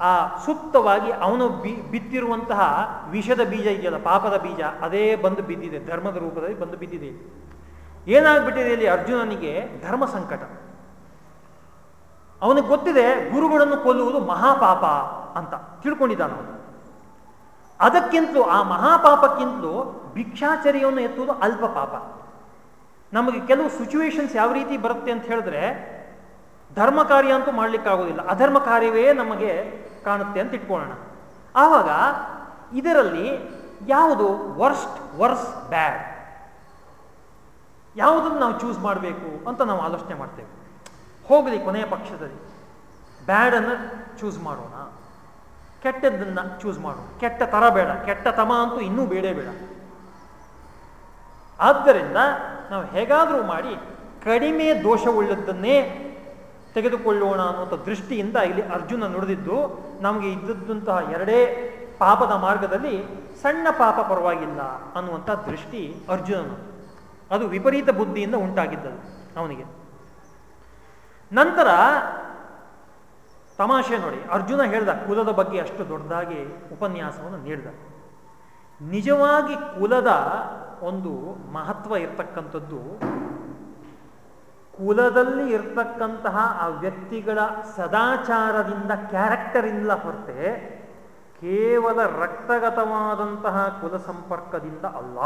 ಆ ಸುಪ್ತವಾಗಿ ಅವನು ಬಿ, ಬಿತ್ತಿರುವಂತಹ ವಿಷದ ಬೀಜ ಇದೆಯಲ್ಲ, ಪಾಪದ ಬೀಜ, ಅದೇ ಬಂದು ಬಿದ್ದಿದೆ, ಧರ್ಮದ ರೂಪದಲ್ಲಿ ಬಂದು ಬಿದ್ದಿದೆ ಏನಾಗ್ಬಿಟ್ಟಿದೆ ಇಲ್ಲಿ ಅರ್ಜುನನಿಗೆ? ಧರ್ಮ ಸಂಕಟ. ಅವನಿಗೆ ಗೊತ್ತಿದೆ, ಗುರುಗಳನ್ನು ಕೊಲ್ಲುವುದು ಮಹಾಪಾಪ ಅಂತ ತಿಳ್ಕೊಂಡಿದ್ದಾನ ಅದಕ್ಕಿಂತಲೂ, ಆ ಮಹಾಪಾಪಕ್ಕಿಂತಲೂ ಭಿಕ್ಷಾಚರ್ಯವನ್ನು ಎತ್ತುವುದು ಅಲ್ಪ ಪಾಪ ನಮಗೆ ಕೆಲವು ಸಿಚುವೇಶನ್ಸ್ ಯಾವ ರೀತಿ ಬರುತ್ತೆ ಅಂತ ಹೇಳಿದ್ರೆ ಧರ್ಮ ಕಾರ್ಯ ಅಂತೂ ಮಾಡಲಿಕ್ಕಾಗೋದಿಲ್ಲ. ಅಧರ್ಮ ಕಾರ್ಯವೇ ನಮಗೆ ಕಾಣುತ್ತೆ ಅಂತ ಇಟ್ಕೊಳ್ಳೋಣ. ಆವಾಗ ಇದರಲ್ಲಿ ಯಾವುದು ವರ್ಸ್ಟ್ ವರ್ಸ್ ಬ್ಯಾಡ್ ಯಾವುದನ್ನು ನಾವು ಚೂಸ್ ಮಾಡಬೇಕು ಅಂತ ನಾವು ಆಲೋಚನೆ ಮಾಡ್ತೇವೆ. ಹೋಗಲಿ ಕೊನೆಯ ಪಕ್ಷದಲ್ಲಿ. ಬ್ಯಾಡನ್ನು ಚೂಸ್ ಮಾಡೋಣ. ಕೆಟ್ಟದ್ದನ್ನು ಚೂಸ್ ಮಾಡೋಣ. ಕೆಟ್ಟ ತರ ಬೇಡ. ಕೆಟ್ಟ ತಮ ಅಂತೂ ಇನ್ನೂ ಬೇಡೇ ಬೇಡ. ಆದ್ದರಿಂದ ನಾವು ಹೇಗಾದರೂ ಮಾಡಿ ಕಡಿಮೆ ದೋಷವುಳ್ಳದ್ದನ್ನೇ ತೆಗೆದುಕೊಳ್ಳೋಣ ಅನ್ನುವಂಥ ದೃಷ್ಟಿಯಿಂದ ಇಲ್ಲಿ ಅರ್ಜುನ ನುಡಿದಿದ್ದು, ನಮಗೆ ಇದ್ದದ್ದಂತಹ ಎರಡೇ ಪಾಪದ ಮಾರ್ಗದಲ್ಲಿ ಸಣ್ಣ ಪಾಪ ಪರವಾಗಿಲ್ಲ ಅನ್ನುವಂಥ ದೃಷ್ಟಿ ಅರ್ಜುನನು. ಅದು ವಿಪರೀತ ಬುದ್ಧಿಯಿಂದ ಉಂಟಾಗಿದ್ದದು ಅವನಿಗೆ. ನಂತರ ತಮಾಷೆ ನೋಡಿ, ಅರ್ಜುನ ಹೇಳ್ದ, ಕುಲದ ಬಗ್ಗೆ ಅಷ್ಟು ದೊಡ್ಡದಾಗಿ ಉಪನ್ಯಾಸವನ್ನು ನೀಡಿದ. ನಿಜವಾಗಿ ಕುಲದ ಒಂದು ಮಹತ್ವ ಇರ್ತಕ್ಕಂಥದ್ದು ಕುಲದಲ್ಲಿ ಇರ್ತಕ್ಕಂತಹ ಆ ವ್ಯಕ್ತಿಗಳ ಸದಾಚಾರದಿಂದ ಕ್ಯಾರೆಕ್ಟರ್ ಇಲ್ಲ ಹೊರತೆ ಕೇವಲ ರಕ್ತಗತವಾದಂತಹ ಕುಲ ಸಂಪರ್ಕದಿಂದ ಅಲ್ಲ.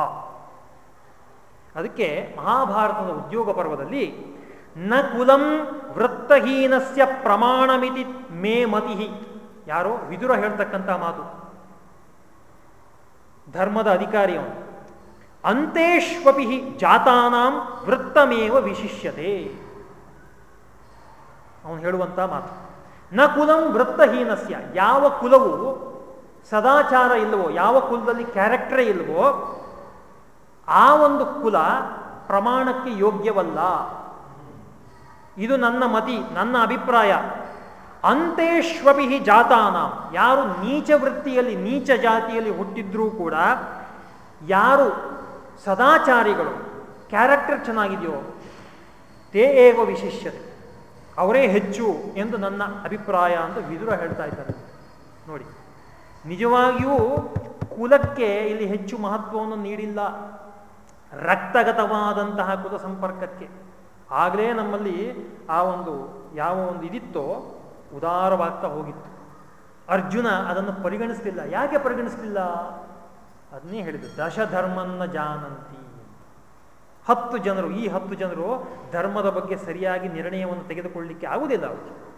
ಅದಕ್ಕೆ ಮಹಾಭಾರತದ ಉದ್ಯೋಗ ಪರ್ವದಲ್ಲಿ ನ ಕುಲಂ ವೃತ್ತಹೀನಸ್ಯ ಪ್ರಮಾಣಮಿತಿ ಮೇ ಮತಿ ಯಾರೋ ವಿದುರ ಹೇಳ್ತಕ್ಕಂಥ ಮಾತು. ಧರ್ಮದ ಅಧಿಕಾರಿ ಅವನು. ಅಂತೇಶ್ವಪಿ ಜಾತಾನಾಂ ವೃತ್ತಮೇವ ವಿಶಿಷ್ಯತೆ. ಅವನು ಹೇಳುವಂತ ಮಾತು. ನ ಕುಲಂ ವೃತ್ತಹೀನಸ್ಯ. ಯಾವ ಕುಲವು ಸದಾಚಾರ ಇಲ್ಲವೋ, ಯಾವ ಕುಲದಲ್ಲಿ ಕ್ಯಾರೆಕ್ಟರ್ ಇಲ್ಲವೋ, ಆ ಒಂದು ಕುಲ ಪ್ರಮಾಣಕ್ಕೆ ಯೋಗ್ಯವಲ್ಲ. ಇದು ನನ್ನ ಮತಿ, ನನ್ನ ಅಭಿಪ್ರಾಯ. ಅಂತೇಶ್ವಪಿ ಜಾತಾನ. ಯಾರು ನೀಚ ವೃತ್ತಿಯಲ್ಲಿ ನೀಚ ಜಾತಿಯಲ್ಲಿ ಹುಟ್ಟಿದ್ರೂ ಕೂಡ, ಯಾರು ಸದಾಚಾರಿಗಳು ಕ್ಯಾರೆಕ್ಟರ್ ಚೆನ್ನಾಗಿದೆಯೋ, ತೇ ಏವ ವಿಶಿಷ್ಯತೆ, ಅವರೇ ಹೆಚ್ಚು ಎಂದು ನನ್ನ ಅಭಿಪ್ರಾಯ ಅಂತ ವಿದುರ ಹೇಳ್ತಾ ಇದ್ದಾರೆ. ನೋಡಿ, ನಿಜವಾಗಿಯೂ ಕುಲಕ್ಕೆ ಇಲ್ಲಿ ಹೆಚ್ಚು ಮಹತ್ವವನ್ನು ನೀಡಿಲ್ಲ. ರಕ್ತಗತವಾದಂತಹ ಕುಲ ಸಂಪರ್ಕಕ್ಕೆ. ಆಗಲೇ ನಮ್ಮಲ್ಲಿ ಆ ಒಂದು ಯಾವ ಒಂದು ಇದಿತ್ತೋ, ಉದಾರವಾಗ್ತಾ ಹೋಗಿತ್ತು. ಅರ್ಜುನ ಅದನ್ನು ಪರಿಗಣಿಸಲಿಲ್ಲ. ಯಾಕೆ ಪರಿಗಣಿಸಲಿಲ್ಲ? ಅದನ್ನೇ ಹೇಳಿದ್ರು, ದಶಧರ್ಮನ್ನ ಜಾನಂತಿ ಹತ್ತು ಜನರು, ಈ ಹತ್ತು ಜನರು ಧರ್ಮದ ಬಗ್ಗೆ ಸರಿಯಾಗಿ ನಿರ್ಣಯವನ್ನು ತೆಗೆದುಕೊಳ್ಳಲಿಕ್ಕೆ ಆಗುವುದಿಲ್ಲ ಅವರು.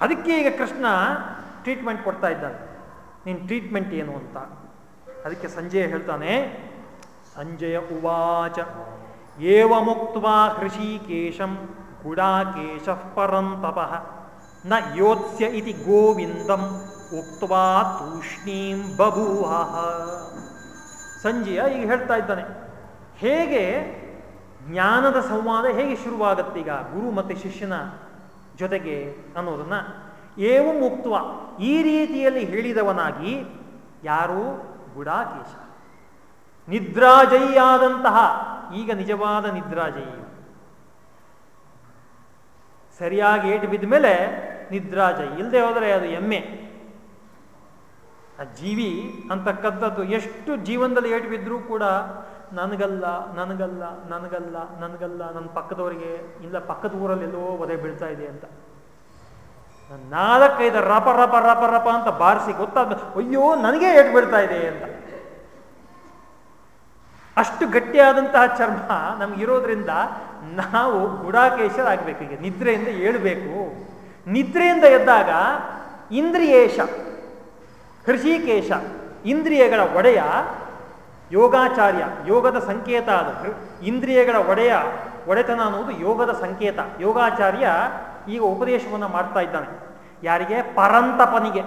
ಅದಕ್ಕೆ ಈಗ ಕೃಷ್ಣ ಟ್ರೀಟ್ಮೆಂಟ್ ಕೊಡ್ತಾ ಇದ್ದಾನೆ. ನಿನ್ ಟ್ರೀಟ್ಮೆಂಟ್ ಏನು ಅಂತ. ಅದಕ್ಕೆ ಸಂಜಯ ಹೇಳ್ತಾನೆ, ಸಂಜಯ ಉವಾಚ, ಏವ ಮುಕ್ತ ಹೃಷಿಕೇಶಂ ಗುಡಾಕೇಶ ಪರಂತಪ ನ ಯೋತ್ಸ್ಯ ಇತಿ ಗೋವಿಂದಂ. ಉಕ್ವಾ ತೂಷ್ಣೀಂ ಬಭೂಹ ಸಂಜಯ ಈಗ ಹೇಳ್ತಾ ಇದ್ದಾನೆ, ಹೇಗೆ ಜ್ಞಾನದ ಸಂವಾದ ಹೇಗೆ ಶುರುವಾಗುತ್ತೆ ಈಗ ಗುರು ಮತ್ತು ಶಿಷ್ಯನ ಜೊತೆಗೆ ಅನ್ನೋದನ್ನ. ಏವು ಮುಕ್ತವ ಈ ರೀತಿಯಲ್ಲಿ ಹೇಳಿದವನಾಗಿ ಯಾರು? ಗುಡಾಕೇಶ ನಿದ್ರಾಜಯಿಯಾದಂತಹ, ಈಗ ನಿಜವಾದ ನಿದ್ರಾಜಯಿ. ಸರಿಯಾಗಿ ಏಟು ಬಿದ್ದ ಮೇಲೆ ನಿದ್ರಾಜಯಿ. ಇಲ್ಲದೆ ಹೋದರೆ ಅದು ಎಮ್ಮೆ. ಆ ಜೀವಿ ಅಂತಕ್ಕಂಥದ್ದು ಎಷ್ಟು ಜೀವನದಲ್ಲಿ ಏಟು ಬಿದ್ದರೂ ಕೂಡ ನನಗಲ್ಲ ನನಗಲ್ಲ ನನಗಲ್ಲ ನನಗಲ್ಲ, ನನ್ನ ಪಕ್ಕದವರಿಗೆ ಇಲ್ಲ ಪಕ್ಕದ ಊರಲ್ಲಿ ಎಲ್ಲೋ ಒದೆ ಬೀಳ್ತಾ ಇದೆ ಅಂತ. ನಾಲ್ಕೈದು ರಪ ರಪ ರಪ ರಪ ಅಂತ ಬಾರಿಸಿ ಗೊತ್ತಾದ ಅಯ್ಯೋ, ನನಗೆ ಏಟು ಬೀಳ್ತಾ ಇದೆ ಅಂತ. ಅಷ್ಟು ಗಟ್ಟಿಯಾದಂತಹ ಚರ್ಮ ನಮಗಿರೋದ್ರಿಂದ ನಾವು ಗುಡಾಕೇಶರಾಗಬೇಕು ಈಗ, ನಿದ್ರೆಯಿಂದ ಏಳಬೇಕು. ನಿದ್ರೆಯಿಂದ ಎದ್ದಾಗ ಇಂದ್ರಿಯೇಶ ಹೃಷಿಕೇಶ, ಇಂದ್ರಿಯಗಳ ಒಡೆಯ ಯೋಗಾಚಾರ್ಯ, ಯೋಗದ ಸಂಕೇತ ಅದು. ಇಂದ್ರಿಯಗಳ ಒಡೆಯ, ಒಡೆತನ ಅನ್ನುವುದು ಯೋಗದ ಸಂಕೇತ. ಯೋಗಾಚಾರ್ಯ ಈಗ ಉಪದೇಶವನ್ನು ಮಾಡ್ತಾ ಇದ್ದಾನೆ. ಯಾರಿಗೆ? ಪರಂತಪನಿಗೆ.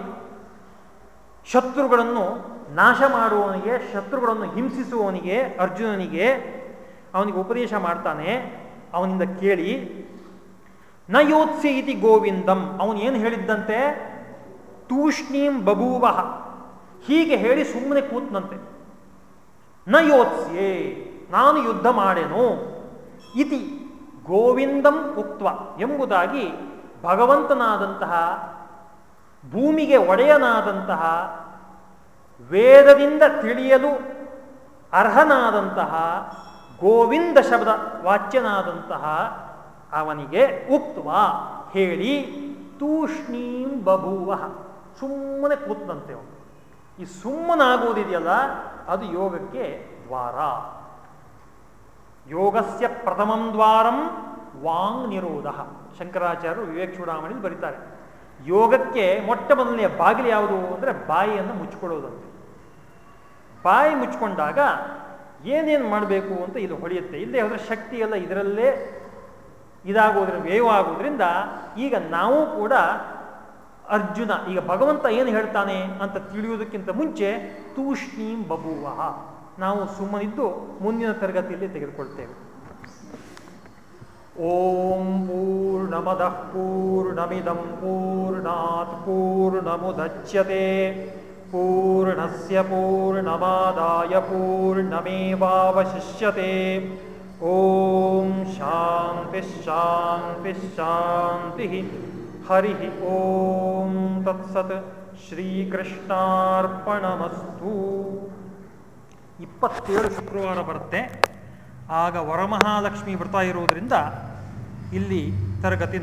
ಶತ್ರುಗಳನ್ನು ನಾಶ ಮಾಡುವವನಿಗೆ, ಶತ್ರುಗಳನ್ನು ಹಿಂಸಿಸುವವನಿಗೆ, ಅರ್ಜುನನಿಗೆ ಅವನಿಗೆ ಉಪದೇಶ ಮಾಡ್ತಾನೆ. ಅವನಿಂದ ಕೇಳಿ ನ ಯೋತ್ಸೆ ಇತಿ ಗೋವಿಂದಂ. ಅವನು ಏನು ಹೇಳಿದ್ದಂತೆ? ತೂಷ್ಣೀಂ ಬಭೂವಹ ಹೀಗೆ ಹೇಳಿ ಸುಮ್ಮನೆ ಕೂತ್ನಂತೆ. ನ ಯೋತ್ಸ್ಯೆ ನಾನು ಯುದ್ಧ ಮಾಡೆನು. ಇತಿ ಗೋವಿಂದಂ ಉಕ್ತ್ವ ಎಂಬುದಾಗಿ ಭಗವಂತನಾದಂತಹ, ಭೂಮಿಗೆ ಒಡೆಯನಾದಂತಹ, ವೇದದಿಂದ ತಿಳಿಯಲು ಅರ್ಹನಾದಂತಹ, ಗೋವಿಂದ ಶಬ್ದ ವಾಚ್ಯನಾದಂತಹ ಅವನಿಗೆ ಉಕ್ತ್ವ ಹೇಳಿ, ತೂಷ್ಣೀಂ ಬಭೂವ ಸುಮ್ಮನೆ ಕೂತಂತೆ ಅವನು. ಈ ಸುಮ್ಮನಾಗುವುದಿದೆಯಲ್ಲ ಅದು ಯೋಗಕ್ಕೆ ದ್ವಾರ. ಯೋಗಸ್ಯ ಪ್ರಥಮಂ ದ್ವಾರಂ ವಾಂಗ್ ನಿರೋಧ. ಶಂಕರಾಚಾರ್ಯರು ವಿವೇಕ್ ಚೂಡಾಮಣಿ ಬರೀತಾರೆ. ಯೋಗಕ್ಕೆ ಮೊಟ್ಟ ಮೊದಲನೆಯ ಬಾಗಿಲು ಯಾವುದು ಅಂದರೆ ಬಾಯಿಯನ್ನು ಮುಚ್ಕೊಳ್ಳೋದಂತೆ ಬಾಯಿ ಮುಚ್ಕೊಂಡಾಗ ಏನೇನು ಮಾಡಬೇಕು ಅಂತ ಇದು ಹೊಳೆಯುತ್ತೆ. ಇಲ್ಲದೆ ಹೋದರೆ ಶಕ್ತಿ ಎಲ್ಲ ಇದರಲ್ಲೇ ಇದಾಗೋದ್ರಿಂದ ವ್ಯಯವಾಗೋದ್ರಿಂದ ಈಗ ನಾವು ಕೂಡ ಅರ್ಜುನ, ಈಗ ಭಗವಂತ ಏನು ಹೇಳ್ತಾನೆ ಅಂತ ತಿಳಿಯುವುದಕ್ಕಿಂತ ಮುಂಚೆ ತೂಷ್ಣೀಂ ಬಬುವ ನಾವು ಸುಮ್ಮನಿದ್ದು ಮುಂದಿನ ತರಗತಿಯಲ್ಲಿ ತೆಗೆದುಕೊಳ್ತೇವೆ. ಓಂ ಪೂರ್ಣಮದಃ ಪೂರ್ಣಮಿದಂ ಪೂರ್ಣಾತ್ ಪೂರ್ಣಮುದಚ್ಯತೆ. ಪೂರ್ಣಸ್ಯ ಪೂರ್ಣಮಾದಾಯ ಪೂರ್ಣಮೇವಾವಶಿಷ್ಯತೆ. ಓಂ ಶಾಂತಿ ಶಾಂತಿ ಶಾಂತಿ. ಹರಿ ಓಂ ತತ್ಸತ್ ಶ್ರೀಕೃಷ್ಣಾರ್ಪಣಮಸ್ತು ಇಪ್ಪತ್ತೇಳು ಶುಕ್ರವಾರ ಬರುತ್ತೆ. ಆಗ ವರಮಹಾಲಕ್ಷ್ಮಿ ವ್ರತ ಇರುವುದರಿಂದ ಇಲ್ಲಿ ತರಗತಿ